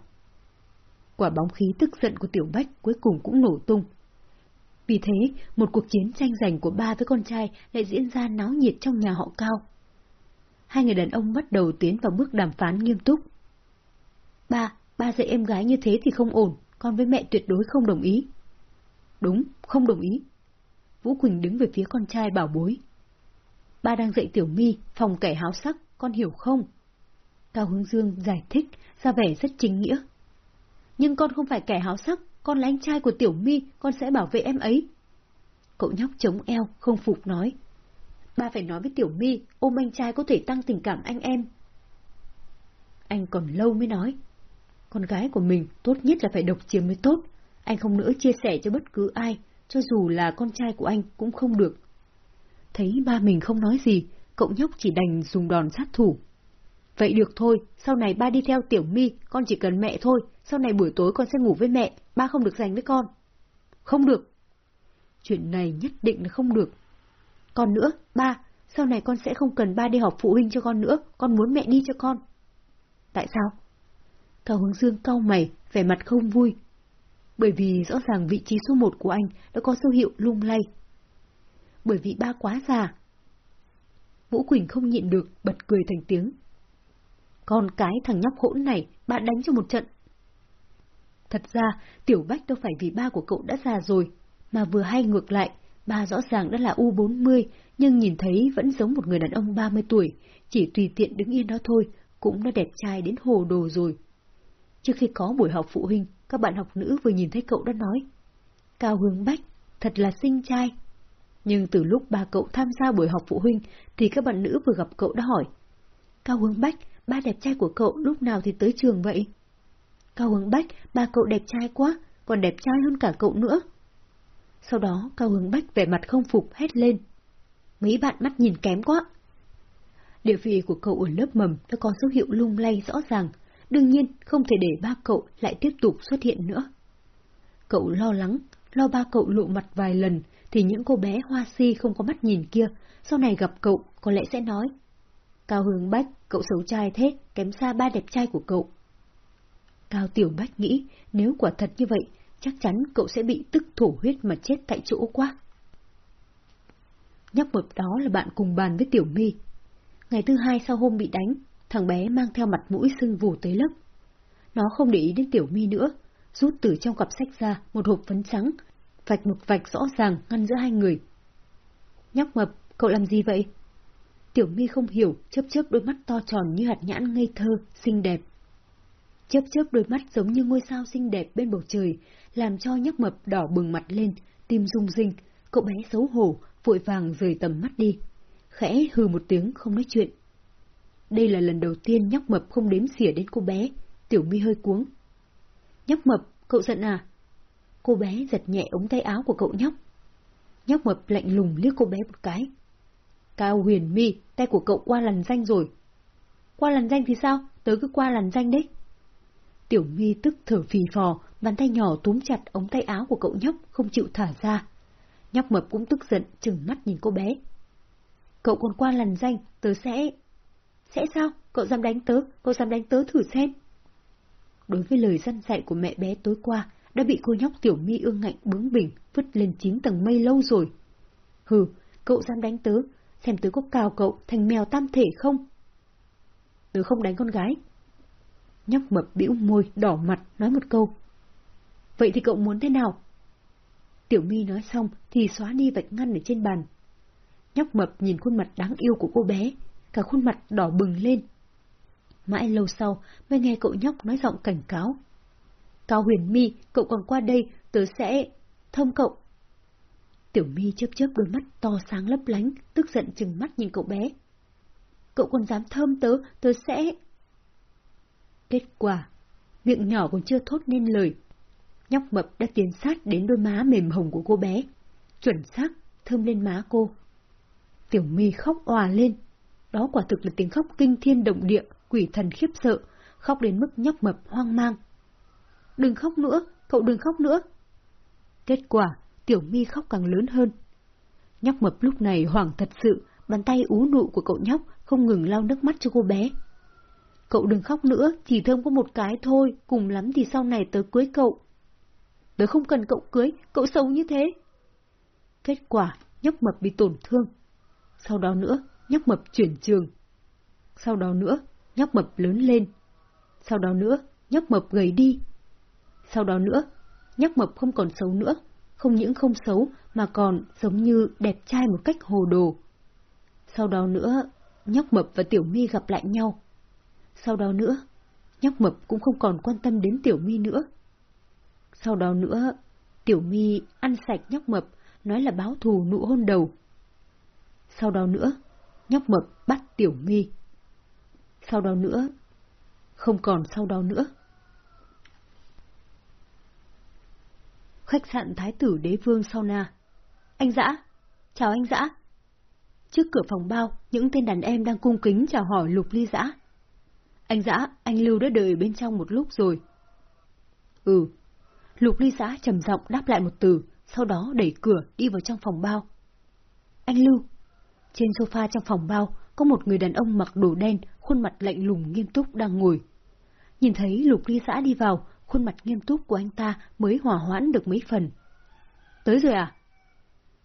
Quả bóng khí tức giận của Tiểu Bách cuối cùng cũng nổ tung. Vì thế, một cuộc chiến tranh giành của ba với con trai lại diễn ra náo nhiệt trong nhà họ Cao hai người đàn ông bắt đầu tiến vào bước đàm phán nghiêm túc. Ba, ba dạy em gái như thế thì không ổn, con với mẹ tuyệt đối không đồng ý. Đúng, không đồng ý. Vũ Quỳnh đứng về phía con trai bảo bối. Ba đang dạy Tiểu Mi, phòng kẻ háo sắc, con hiểu không? Cao Hướng Dương giải thích, ra vẻ rất chính nghĩa. Nhưng con không phải kẻ háo sắc, con là anh trai của Tiểu Mi, con sẽ bảo vệ em ấy. Cậu nhóc chống eo, không phục nói. Ba phải nói với Tiểu My, ôm anh trai có thể tăng tình cảm anh em. Anh còn lâu mới nói. Con gái của mình tốt nhất là phải độc chiếm mới tốt. Anh không nữa chia sẻ cho bất cứ ai, cho dù là con trai của anh cũng không được. Thấy ba mình không nói gì, cậu nhóc chỉ đành dùng đòn sát thủ. Vậy được thôi, sau này ba đi theo Tiểu My, con chỉ cần mẹ thôi, sau này buổi tối con sẽ ngủ với mẹ, ba không được dành với con. Không được. Chuyện này nhất định là không được. Còn nữa, ba, sau này con sẽ không cần ba đi học phụ huynh cho con nữa, con muốn mẹ đi cho con. Tại sao? Cao Hướng Dương cau mày, vẻ mặt không vui. Bởi vì rõ ràng vị trí số một của anh đã có dấu hiệu lung lay. Bởi vì ba quá già. Vũ Quỳnh không nhịn được, bật cười thành tiếng. Con cái thằng nhóc hỗn này, bạn đánh cho một trận. Thật ra, Tiểu Bách đâu phải vì ba của cậu đã già rồi, mà vừa hay ngược lại, Ba rõ ràng đã là U40, nhưng nhìn thấy vẫn giống một người đàn ông 30 tuổi, chỉ tùy tiện đứng yên đó thôi, cũng đã đẹp trai đến hồ đồ rồi. Trước khi có buổi học phụ huynh, các bạn học nữ vừa nhìn thấy cậu đã nói. Cao Hướng Bách, thật là xinh trai. Nhưng từ lúc ba cậu tham gia buổi học phụ huynh, thì các bạn nữ vừa gặp cậu đã hỏi. Cao Hướng Bách, ba đẹp trai của cậu lúc nào thì tới trường vậy? Cao Hướng Bách, ba cậu đẹp trai quá, còn đẹp trai hơn cả cậu nữa. Sau đó Cao Hướng Bách vẻ mặt không phục hét lên. Mấy bạn mắt nhìn kém quá. Địa vị của cậu ở lớp mầm đã có dấu hiệu lung lay rõ ràng, đương nhiên không thể để ba cậu lại tiếp tục xuất hiện nữa. Cậu lo lắng, lo ba cậu lộ mặt vài lần, thì những cô bé hoa si không có mắt nhìn kia, sau này gặp cậu có lẽ sẽ nói. Cao Hướng Bách, cậu xấu trai thế, kém xa ba đẹp trai của cậu. Cao Tiểu Bách nghĩ, nếu quả thật như vậy, chắc chắn cậu sẽ bị tức thổ huyết mà chết tại chỗ quá. Nhóc mập đó là bạn cùng bàn với Tiểu My. Ngày thứ hai sau hôm bị đánh, thằng bé mang theo mặt mũi sưng vù tới lớp. Nó không để ý đến Tiểu My nữa, rút từ trong cặp sách ra một hộp phấn trắng, vạch một vạch rõ ràng ngăn giữa hai người. Nhóc mập, cậu làm gì vậy? Tiểu My không hiểu, chớp chớp đôi mắt to tròn như hạt nhãn ngây thơ, xinh đẹp. Chớp chớp đôi mắt giống như ngôi sao xinh đẹp bên bầu trời, làm cho nhóc mập đỏ bừng mặt lên, tim rung rinh, cậu bé xấu hổ, vội vàng rời tầm mắt đi. Khẽ hừ một tiếng không nói chuyện. Đây là lần đầu tiên nhóc mập không đếm xỉa đến cô bé, tiểu mi hơi cuống. Nhóc mập, cậu giận à? Cô bé giật nhẹ ống tay áo của cậu nhóc. Nhóc mập lạnh lùng liếc cô bé một cái. Cao huyền mi, tay của cậu qua làn danh rồi. Qua làn danh thì sao? Tớ cứ qua làn danh đấy. Tiểu mi tức thở phì phò, bàn tay nhỏ túm chặt ống tay áo của cậu nhóc, không chịu thả ra. Nhóc mập cũng tức giận, chừng mắt nhìn cô bé. Cậu còn qua làn danh, tớ sẽ... Sẽ sao? Cậu dám đánh tớ, cậu dám đánh tớ thử xem. Đối với lời dân dạy của mẹ bé tối qua, đã bị cô nhóc tiểu mi ương ngạnh bướng bỉnh, vứt lên chín tầng mây lâu rồi. Hừ, cậu dám đánh tớ, xem tớ có cào cậu thành mèo tam thể không? Tớ không đánh con gái. Nhóc mập bĩu môi, đỏ mặt, nói một câu. Vậy thì cậu muốn thế nào? Tiểu mi nói xong thì xóa đi vạch ngăn ở trên bàn. Nhóc mập nhìn khuôn mặt đáng yêu của cô bé, cả khuôn mặt đỏ bừng lên. Mãi lâu sau mới nghe cậu nhóc nói giọng cảnh cáo. Cao huyền mi, cậu còn qua đây, tớ sẽ... thông cậu. Tiểu mi chớp chớp đôi mắt to sáng lấp lánh, tức giận chừng mắt nhìn cậu bé. Cậu còn dám thơm tớ, tớ sẽ... Kết quả, miệng nhỏ còn chưa thốt nên lời. Nhóc mập đã tiến sát đến đôi má mềm hồng của cô bé. Chuẩn xác, thơm lên má cô. Tiểu mi khóc òa lên. Đó quả thực là tiếng khóc kinh thiên động địa, quỷ thần khiếp sợ, khóc đến mức nhóc mập hoang mang. Đừng khóc nữa, cậu đừng khóc nữa. Kết quả, tiểu mi khóc càng lớn hơn. Nhóc mập lúc này hoảng thật sự, bàn tay ú nụ của cậu nhóc không ngừng lau nước mắt cho cô bé. Cậu đừng khóc nữa, chỉ thơm có một cái thôi, cùng lắm thì sau này tớ cưới cậu. Tớ không cần cậu cưới, cậu xấu như thế. Kết quả, nhóc mập bị tổn thương. Sau đó nữa, nhóc mập chuyển trường. Sau đó nữa, nhóc mập lớn lên. Sau đó nữa, nhóc mập gầy đi. Sau đó nữa, nhóc mập không còn xấu nữa, không những không xấu mà còn giống như đẹp trai một cách hồ đồ. Sau đó nữa, nhóc mập và tiểu mi gặp lại nhau. Sau đó nữa, nhóc mập cũng không còn quan tâm đến tiểu mi nữa. Sau đó nữa, tiểu mi ăn sạch nhóc mập, nói là báo thù nụ hôn đầu. Sau đó nữa, nhóc mập bắt tiểu mi. Sau đó nữa, không còn sau đó nữa. Khách sạn Thái tử Đế Vương Sauna. Anh Dã! Chào anh Dã! Trước cửa phòng bao, những tên đàn em đang cung kính chào hỏi Lục Ly Dã. Anh Dã, anh Lưu đã đợi bên trong một lúc rồi. Ừ. Lục Ly Dã trầm giọng đáp lại một từ, sau đó đẩy cửa đi vào trong phòng bao. Anh Lưu! Trên sofa trong phòng bao, có một người đàn ông mặc đồ đen, khuôn mặt lạnh lùng nghiêm túc đang ngồi. Nhìn thấy Lục Ly xã đi vào, khuôn mặt nghiêm túc của anh ta mới hòa hoãn được mấy phần. Tới rồi à?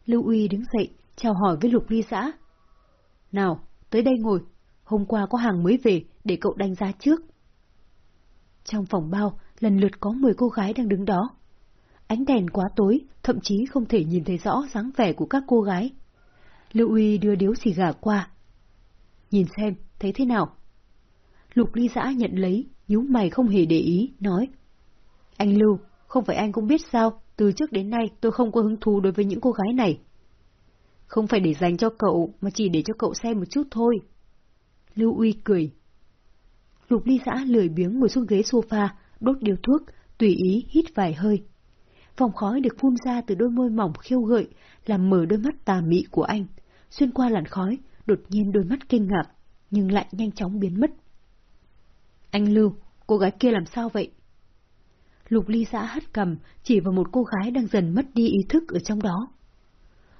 Lưu Uy đứng dậy, chào hỏi với Lục Ly xã Nào, tới đây ngồi, hôm qua có hàng mới về, để cậu đánh giá trước. Trong phòng bao, lần lượt có 10 cô gái đang đứng đó. Ánh đèn quá tối, thậm chí không thể nhìn thấy rõ dáng vẻ của các cô gái. Lưu Uy đưa điếu xì gà qua. Nhìn xem, thấy thế nào? Lục ly giã nhận lấy, nhíu mày không hề để ý, nói. Anh Lưu, không phải anh cũng biết sao, từ trước đến nay tôi không có hứng thú đối với những cô gái này. Không phải để dành cho cậu, mà chỉ để cho cậu xem một chút thôi. Lưu Uy cười. Lục ly giã lười biếng ngồi xuống ghế sofa, đốt điếu thuốc, tùy ý hít vài hơi. Vòng khói được phun ra từ đôi môi mỏng khiêu gợi, làm mở đôi mắt tà mị của anh. Xuyên qua làn khói, đột nhiên đôi mắt kinh ngạc, nhưng lại nhanh chóng biến mất. Anh Lưu, cô gái kia làm sao vậy? Lục ly xã hất cầm, chỉ vào một cô gái đang dần mất đi ý thức ở trong đó.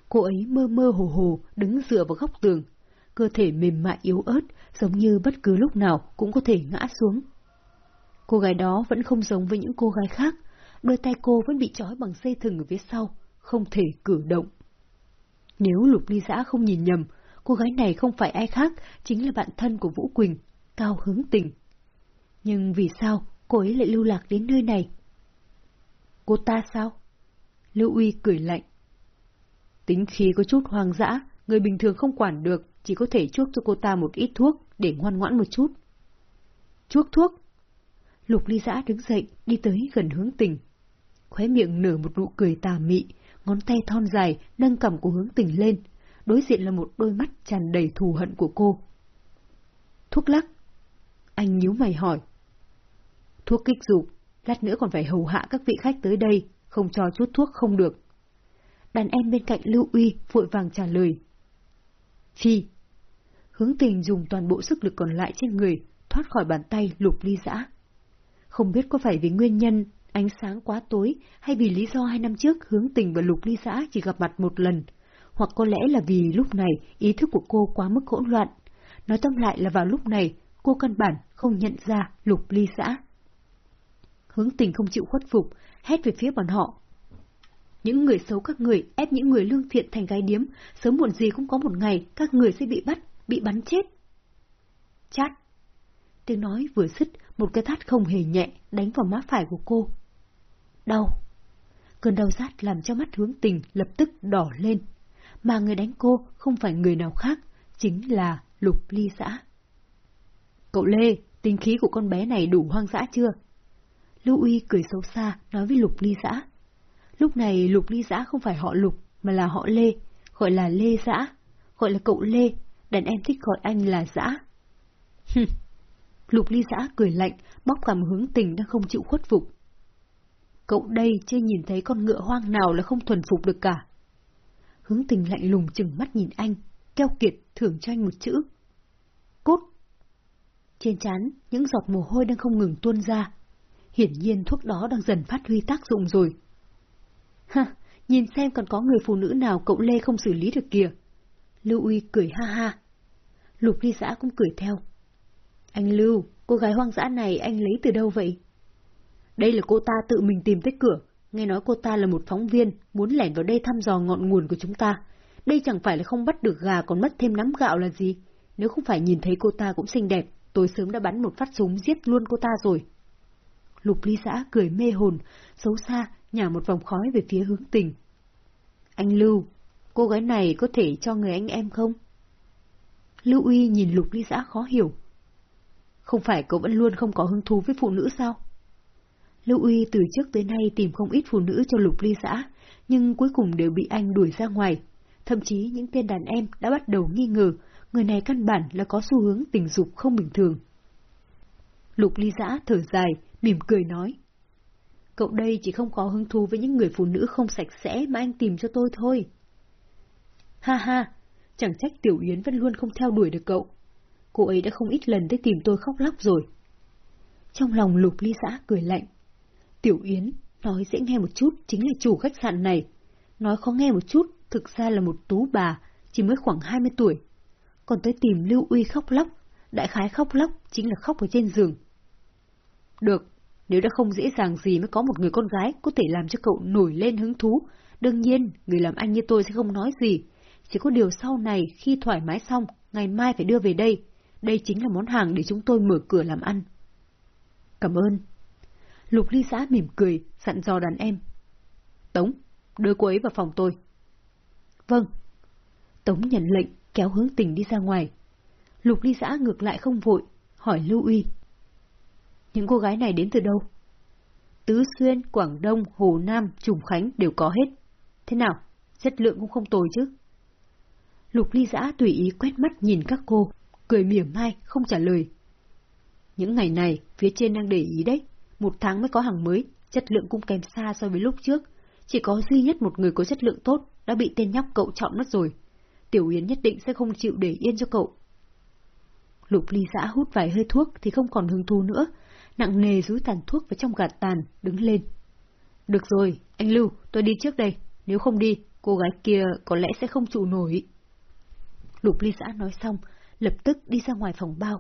Cô ấy mơ mơ hồ hồ, đứng dựa vào góc tường. Cơ thể mềm mại yếu ớt, giống như bất cứ lúc nào cũng có thể ngã xuống. Cô gái đó vẫn không giống với những cô gái khác, đôi tay cô vẫn bị trói bằng dây thừng ở phía sau, không thể cử động. Nếu Lục Ly Giã không nhìn nhầm, cô gái này không phải ai khác, chính là bạn thân của Vũ Quỳnh, Cao Hướng Tình. Nhưng vì sao cô ấy lại lưu lạc đến nơi này? Cô ta sao? Lưu Uy cười lạnh. Tính khí có chút hoang dã, người bình thường không quản được, chỉ có thể chuốc cho cô ta một ít thuốc để ngoan ngoãn một chút. Chuốc thuốc? Lục ly giã đứng dậy, đi tới gần hướng tình. Khóe miệng nở một nụ cười tà mị, ngón tay thon dài nâng cầm của hướng tình lên. Đối diện là một đôi mắt tràn đầy thù hận của cô. Thuốc lắc? Anh nhíu mày hỏi. Thuốc kích dục, lát nữa còn phải hầu hạ các vị khách tới đây, không cho chút thuốc không được. Đàn em bên cạnh Lưu Uy vội vàng trả lời. Phi. Hướng tình dùng toàn bộ sức lực còn lại trên người, thoát khỏi bàn tay lục ly giã. Không biết có phải vì nguyên nhân ánh sáng quá tối hay vì lý do hai năm trước hướng tình và lục ly xã chỉ gặp mặt một lần, hoặc có lẽ là vì lúc này ý thức của cô quá mức hỗn loạn. Nói tóm lại là vào lúc này cô căn bản không nhận ra lục ly xã. Hướng tình không chịu khuất phục, hét về phía bọn họ. Những người xấu các người ép những người lương thiện thành gái điếm, sớm muộn gì cũng có một ngày các người sẽ bị bắt, bị bắn chết. Chát! Tiếng nói vừa dứt, một cái thắt không hề nhẹ đánh vào má phải của cô. Đau. Cơn đau rát làm cho mắt hướng tình lập tức đỏ lên. Mà người đánh cô không phải người nào khác, chính là Lục Ly Xã. Cậu Lê, tính khí của con bé này đủ hoang dã chưa? Lưu Uy cười xấu xa, nói với Lục Ly Xã. Lúc này Lục Ly Xã không phải họ Lục, mà là họ Lê, gọi là Lê Xã, gọi là cậu Lê, đàn em thích gọi anh là Dã. Lục ly giã cười lạnh, bóc cảm hướng tình đang không chịu khuất phục. Cậu đây chưa nhìn thấy con ngựa hoang nào là không thuần phục được cả. Hướng tình lạnh lùng chừng mắt nhìn anh, keo kiệt thưởng cho anh một chữ. Cốt! Trên chán, những giọt mồ hôi đang không ngừng tuôn ra. Hiển nhiên thuốc đó đang dần phát huy tác dụng rồi. Ha, nhìn xem còn có người phụ nữ nào cậu Lê không xử lý được kìa. Lưu Uy cười ha ha. Lục ly giã cũng cười theo. Anh Lưu, cô gái hoang dã này anh lấy từ đâu vậy? Đây là cô ta tự mình tìm tới cửa, nghe nói cô ta là một phóng viên, muốn lẻn vào đây thăm dò ngọn nguồn của chúng ta. Đây chẳng phải là không bắt được gà còn mất thêm nắm gạo là gì. Nếu không phải nhìn thấy cô ta cũng xinh đẹp, tôi sớm đã bắn một phát súng giết luôn cô ta rồi. Lục ly xã cười mê hồn, xấu xa, nhả một vòng khói về phía hướng tình. Anh Lưu, cô gái này có thể cho người anh em không? Lưu Uy nhìn Lục ly xã khó hiểu. Không phải cậu vẫn luôn không có hứng thú với phụ nữ sao? Lưu Uy từ trước tới nay tìm không ít phụ nữ cho lục ly xã, nhưng cuối cùng đều bị anh đuổi ra ngoài. Thậm chí những tên đàn em đã bắt đầu nghi ngờ, người này căn bản là có xu hướng tình dục không bình thường. Lục ly giã thở dài, mỉm cười nói. Cậu đây chỉ không có hứng thú với những người phụ nữ không sạch sẽ mà anh tìm cho tôi thôi. Ha ha, chẳng trách Tiểu Yến vẫn luôn không theo đuổi được cậu cô ấy đã không ít lần tới tìm tôi khóc lóc rồi. Trong lòng lục ly xã cười lạnh. Tiểu Yến, nói dễ nghe một chút chính là chủ khách sạn này. Nói khó nghe một chút, thực ra là một tú bà, chỉ mới khoảng 20 tuổi. Còn tới tìm Lưu Uy khóc lóc, đại khái khóc lóc chính là khóc ở trên giường. Được, nếu đã không dễ dàng gì mới có một người con gái có thể làm cho cậu nổi lên hứng thú, đương nhiên người làm anh như tôi sẽ không nói gì. Chỉ có điều sau này khi thoải mái xong, ngày mai phải đưa về đây, đây chính là món hàng để chúng tôi mở cửa làm ăn. Cảm ơn. Lục ly xã mỉm cười, dặn dò đàn em. Tống, đưa cô ấy vào phòng tôi. Vâng. Tống nhận lệnh, kéo hướng tình đi ra ngoài. Lục ly giã ngược lại không vội, hỏi Lưu Uy. Những cô gái này đến từ đâu? Tứ Xuyên, Quảng Đông, Hồ Nam, Trùng Khánh đều có hết. Thế nào? Chất lượng cũng không tồi chứ. Lục ly giã tùy ý quét mắt nhìn các cô, cười mỉa mai, không trả lời. Những ngày này, phía trên đang để ý đấy. Một tháng mới có hàng mới, chất lượng cũng kém xa so với lúc trước. Chỉ có duy nhất một người có chất lượng tốt đã bị tên nhóc cậu chọn mất rồi. Tiểu Yến nhất định sẽ không chịu để yên cho cậu. Lục ly giã hút vài hơi thuốc thì không còn hứng thú nữa, nặng nề rúi tàn thuốc vào trong gạt tàn, đứng lên. Được rồi, anh Lưu, tôi đi trước đây. Nếu không đi, cô gái kia có lẽ sẽ không trụ nổi. Lục ly giã nói xong, lập tức đi ra ngoài phòng bao.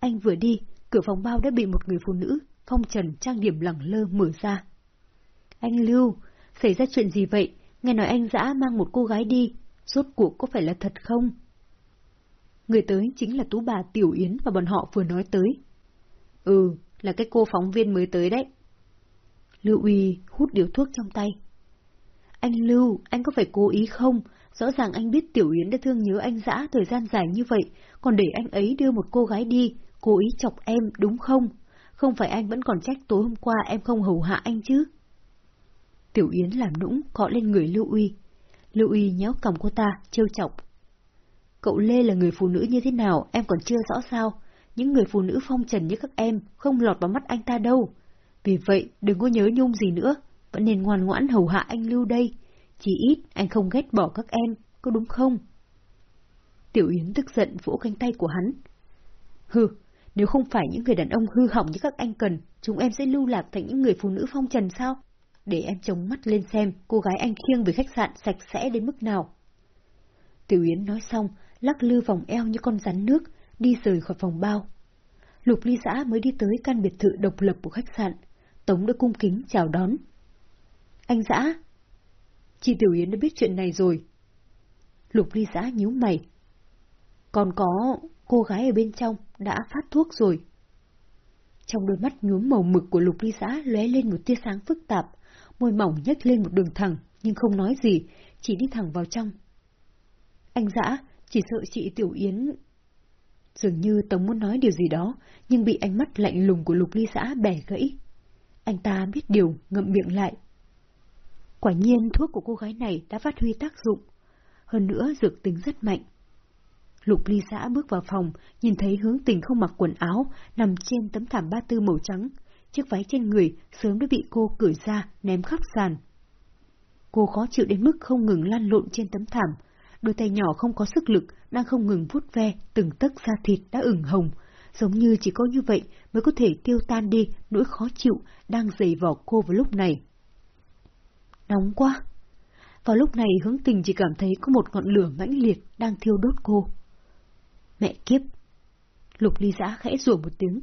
Anh vừa đi, cửa phòng bao đã bị một người phụ nữ, phong trần trang điểm lẳng lơ mở ra. Anh Lưu, xảy ra chuyện gì vậy? Nghe nói anh dã mang một cô gái đi, rốt cuộc có phải là thật không? Người tới chính là tú bà Tiểu Yến và bọn họ vừa nói tới. Ừ, là cái cô phóng viên mới tới đấy. Lưu Uy hút điếu thuốc trong tay. Anh Lưu, anh có phải cố ý không? Rõ ràng anh biết Tiểu Yến đã thương nhớ anh dã thời gian dài như vậy, còn để anh ấy đưa một cô gái đi, cố ý chọc em, đúng không? Không phải anh vẫn còn trách tối hôm qua em không hầu hạ anh chứ? Tiểu Yến làm nũng, cọ lên người Lưu Uy. Lưu Uy nhéo cầm cô ta, trêu chọc. Cậu Lê là người phụ nữ như thế nào, em còn chưa rõ sao. Những người phụ nữ phong trần như các em không lọt vào mắt anh ta đâu. Vì vậy, đừng có nhớ nhung gì nữa, vẫn nên ngoan ngoãn hầu hạ anh Lưu đây. Chỉ ít anh không ghét bỏ các em, có đúng không? Tiểu Yến tức giận vỗ cánh tay của hắn. Hừ, nếu không phải những người đàn ông hư hỏng như các anh cần, chúng em sẽ lưu lạc thành những người phụ nữ phong trần sao? Để em chống mắt lên xem cô gái anh khiêng về khách sạn sạch sẽ đến mức nào. Tiểu Yến nói xong, lắc lư vòng eo như con rắn nước, đi rời khỏi phòng bao. Lục ly xã mới đi tới căn biệt thự độc lập của khách sạn. Tống đã cung kính chào đón. Anh xã, Chị Tiểu Yến đã biết chuyện này rồi. Lục ly giã nhíu mày. Còn có cô gái ở bên trong đã phát thuốc rồi. Trong đôi mắt nhuốm màu mực của lục ly giã lóe lên một tia sáng phức tạp, môi mỏng nhếch lên một đường thẳng, nhưng không nói gì, chỉ đi thẳng vào trong. Anh giã, chỉ sợ chị Tiểu Yến... Dường như Tống muốn nói điều gì đó, nhưng bị ánh mắt lạnh lùng của lục ly xã bẻ gãy. Anh ta biết điều, ngậm miệng lại, Quả nhiên thuốc của cô gái này đã phát huy tác dụng. Hơn nữa dược tính rất mạnh. Lục ly xã bước vào phòng, nhìn thấy hướng tình không mặc quần áo, nằm trên tấm thảm ba tư màu trắng. Chiếc váy trên người sớm đã bị cô cởi ra, ném khắp sàn. Cô khó chịu đến mức không ngừng lăn lộn trên tấm thảm. Đôi tay nhỏ không có sức lực, đang không ngừng vuốt ve, từng tấc da thịt đã ửng hồng. Giống như chỉ có như vậy mới có thể tiêu tan đi nỗi khó chịu đang dày vỏ cô vào lúc này. Nóng quá! Vào lúc này hướng tình chỉ cảm thấy có một ngọn lửa mãnh liệt đang thiêu đốt cô. Mẹ kiếp! Lục ly giã khẽ rủa một tiếng.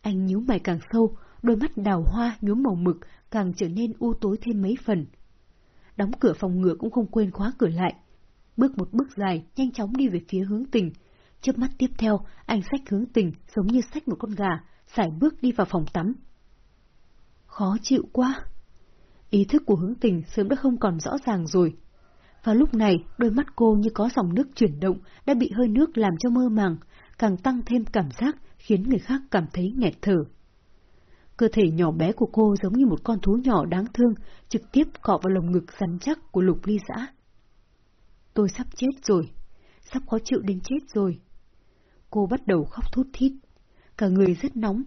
Anh nhíu mày càng sâu, đôi mắt đào hoa nhuốm màu mực càng trở nên u tối thêm mấy phần. Đóng cửa phòng ngựa cũng không quên khóa cửa lại. Bước một bước dài, nhanh chóng đi về phía hướng tình. Trước mắt tiếp theo, anh sách hướng tình giống như sách một con gà, sải bước đi vào phòng tắm. Khó chịu quá! Ý thức của hướng tình sớm đã không còn rõ ràng rồi vào lúc này, đôi mắt cô như có dòng nước chuyển động, đã bị hơi nước làm cho mơ màng, càng tăng thêm cảm giác khiến người khác cảm thấy nghẹt thở. Cơ thể nhỏ bé của cô giống như một con thú nhỏ đáng thương, trực tiếp cọ vào lồng ngực rắn chắc của lục ly xã. Tôi sắp chết rồi, sắp khó chịu đến chết rồi. Cô bắt đầu khóc thút thít, cả người rất nóng.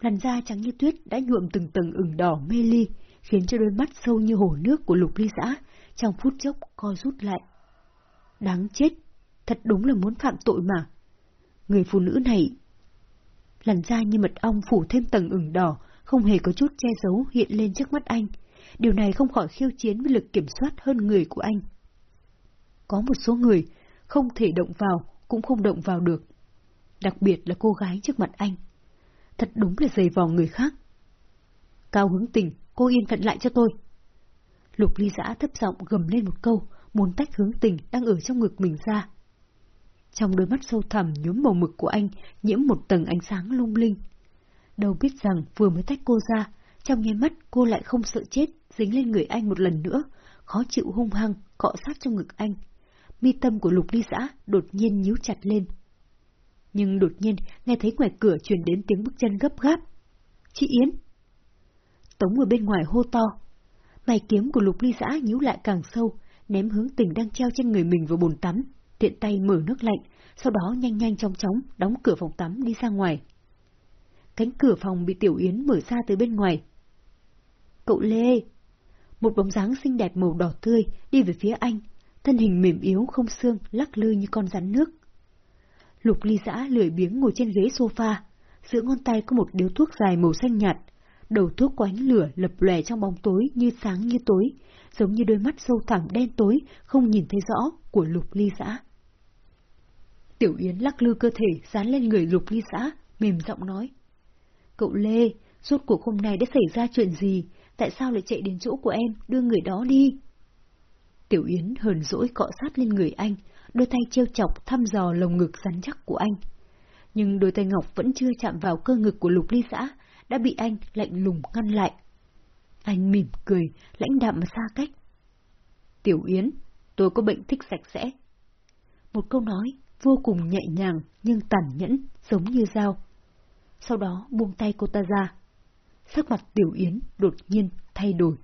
Làn da trắng như tuyết đã nhuộm từng tầng ửng đỏ mê ly, khiến cho đôi mắt sâu như hồ nước của lục ly giã trong phút chốc co rút lại. Đáng chết, thật đúng là muốn phạm tội mà. Người phụ nữ này... Làn da như mật ong phủ thêm tầng ửng đỏ, không hề có chút che giấu hiện lên trước mắt anh. Điều này không khỏi khiêu chiến với lực kiểm soát hơn người của anh. Có một số người không thể động vào, cũng không động vào được. Đặc biệt là cô gái trước mặt anh. Thật đúng là dày vò người khác. Cao hứng tình cô yên phận lại cho tôi. Lục ly giã thấp giọng gầm lên một câu, muốn tách hướng tình đang ở trong ngực mình ra. Trong đôi mắt sâu thẳm nhuốm màu mực của anh nhiễm một tầng ánh sáng lung linh. Đâu biết rằng vừa mới tách cô ra, Trong nháy mắt cô lại không sợ chết, dính lên người anh một lần nữa, khó chịu hung hăng, cọ sát trong ngực anh. Mi tâm của lục ly giã đột nhiên nhíu chặt lên. Nhưng đột nhiên nghe thấy ngoài cửa truyền đến tiếng bước chân gấp gáp. Chị Yến! Tống ở bên ngoài hô to. Mày kiếm của lục ly giã nhíu lại càng sâu, ném hướng tình đang treo trên người mình vào bồn tắm, tiện tay mở nước lạnh, sau đó nhanh nhanh chóng chóng đóng cửa phòng tắm đi ra ngoài. Cánh cửa phòng bị Tiểu Yến mở ra tới bên ngoài. Cậu Lê! Một bóng dáng xinh đẹp màu đỏ tươi đi về phía anh, thân hình mềm yếu không xương lắc lư như con rắn nước. Lục ly giã lười biếng ngồi trên ghế sofa, giữa ngón tay có một điếu thuốc dài màu xanh nhạt, đầu thuốc có ánh lửa lập lòe trong bóng tối như sáng như tối, giống như đôi mắt sâu thẳm đen tối, không nhìn thấy rõ của lục ly xã Tiểu Yến lắc lư cơ thể dán lên người lục ly xã, mềm giọng nói. Cậu Lê, rốt cuộc hôm nay đã xảy ra chuyện gì? Tại sao lại chạy đến chỗ của em, đưa người đó đi? Tiểu Yến hờn dỗi cọ sát lên người anh, đôi tay treo chọc thăm dò lồng ngực rắn chắc của anh. Nhưng đôi tay ngọc vẫn chưa chạm vào cơ ngực của lục ly xã, đã bị anh lạnh lùng ngăn lại. Anh mỉm cười, lãnh đạm mà xa cách. Tiểu Yến, tôi có bệnh thích sạch sẽ. Một câu nói vô cùng nhẹ nhàng nhưng tàn nhẫn, giống như dao. Sau đó buông tay cô ta ra. Sắc mặt Tiểu Yến đột nhiên thay đổi.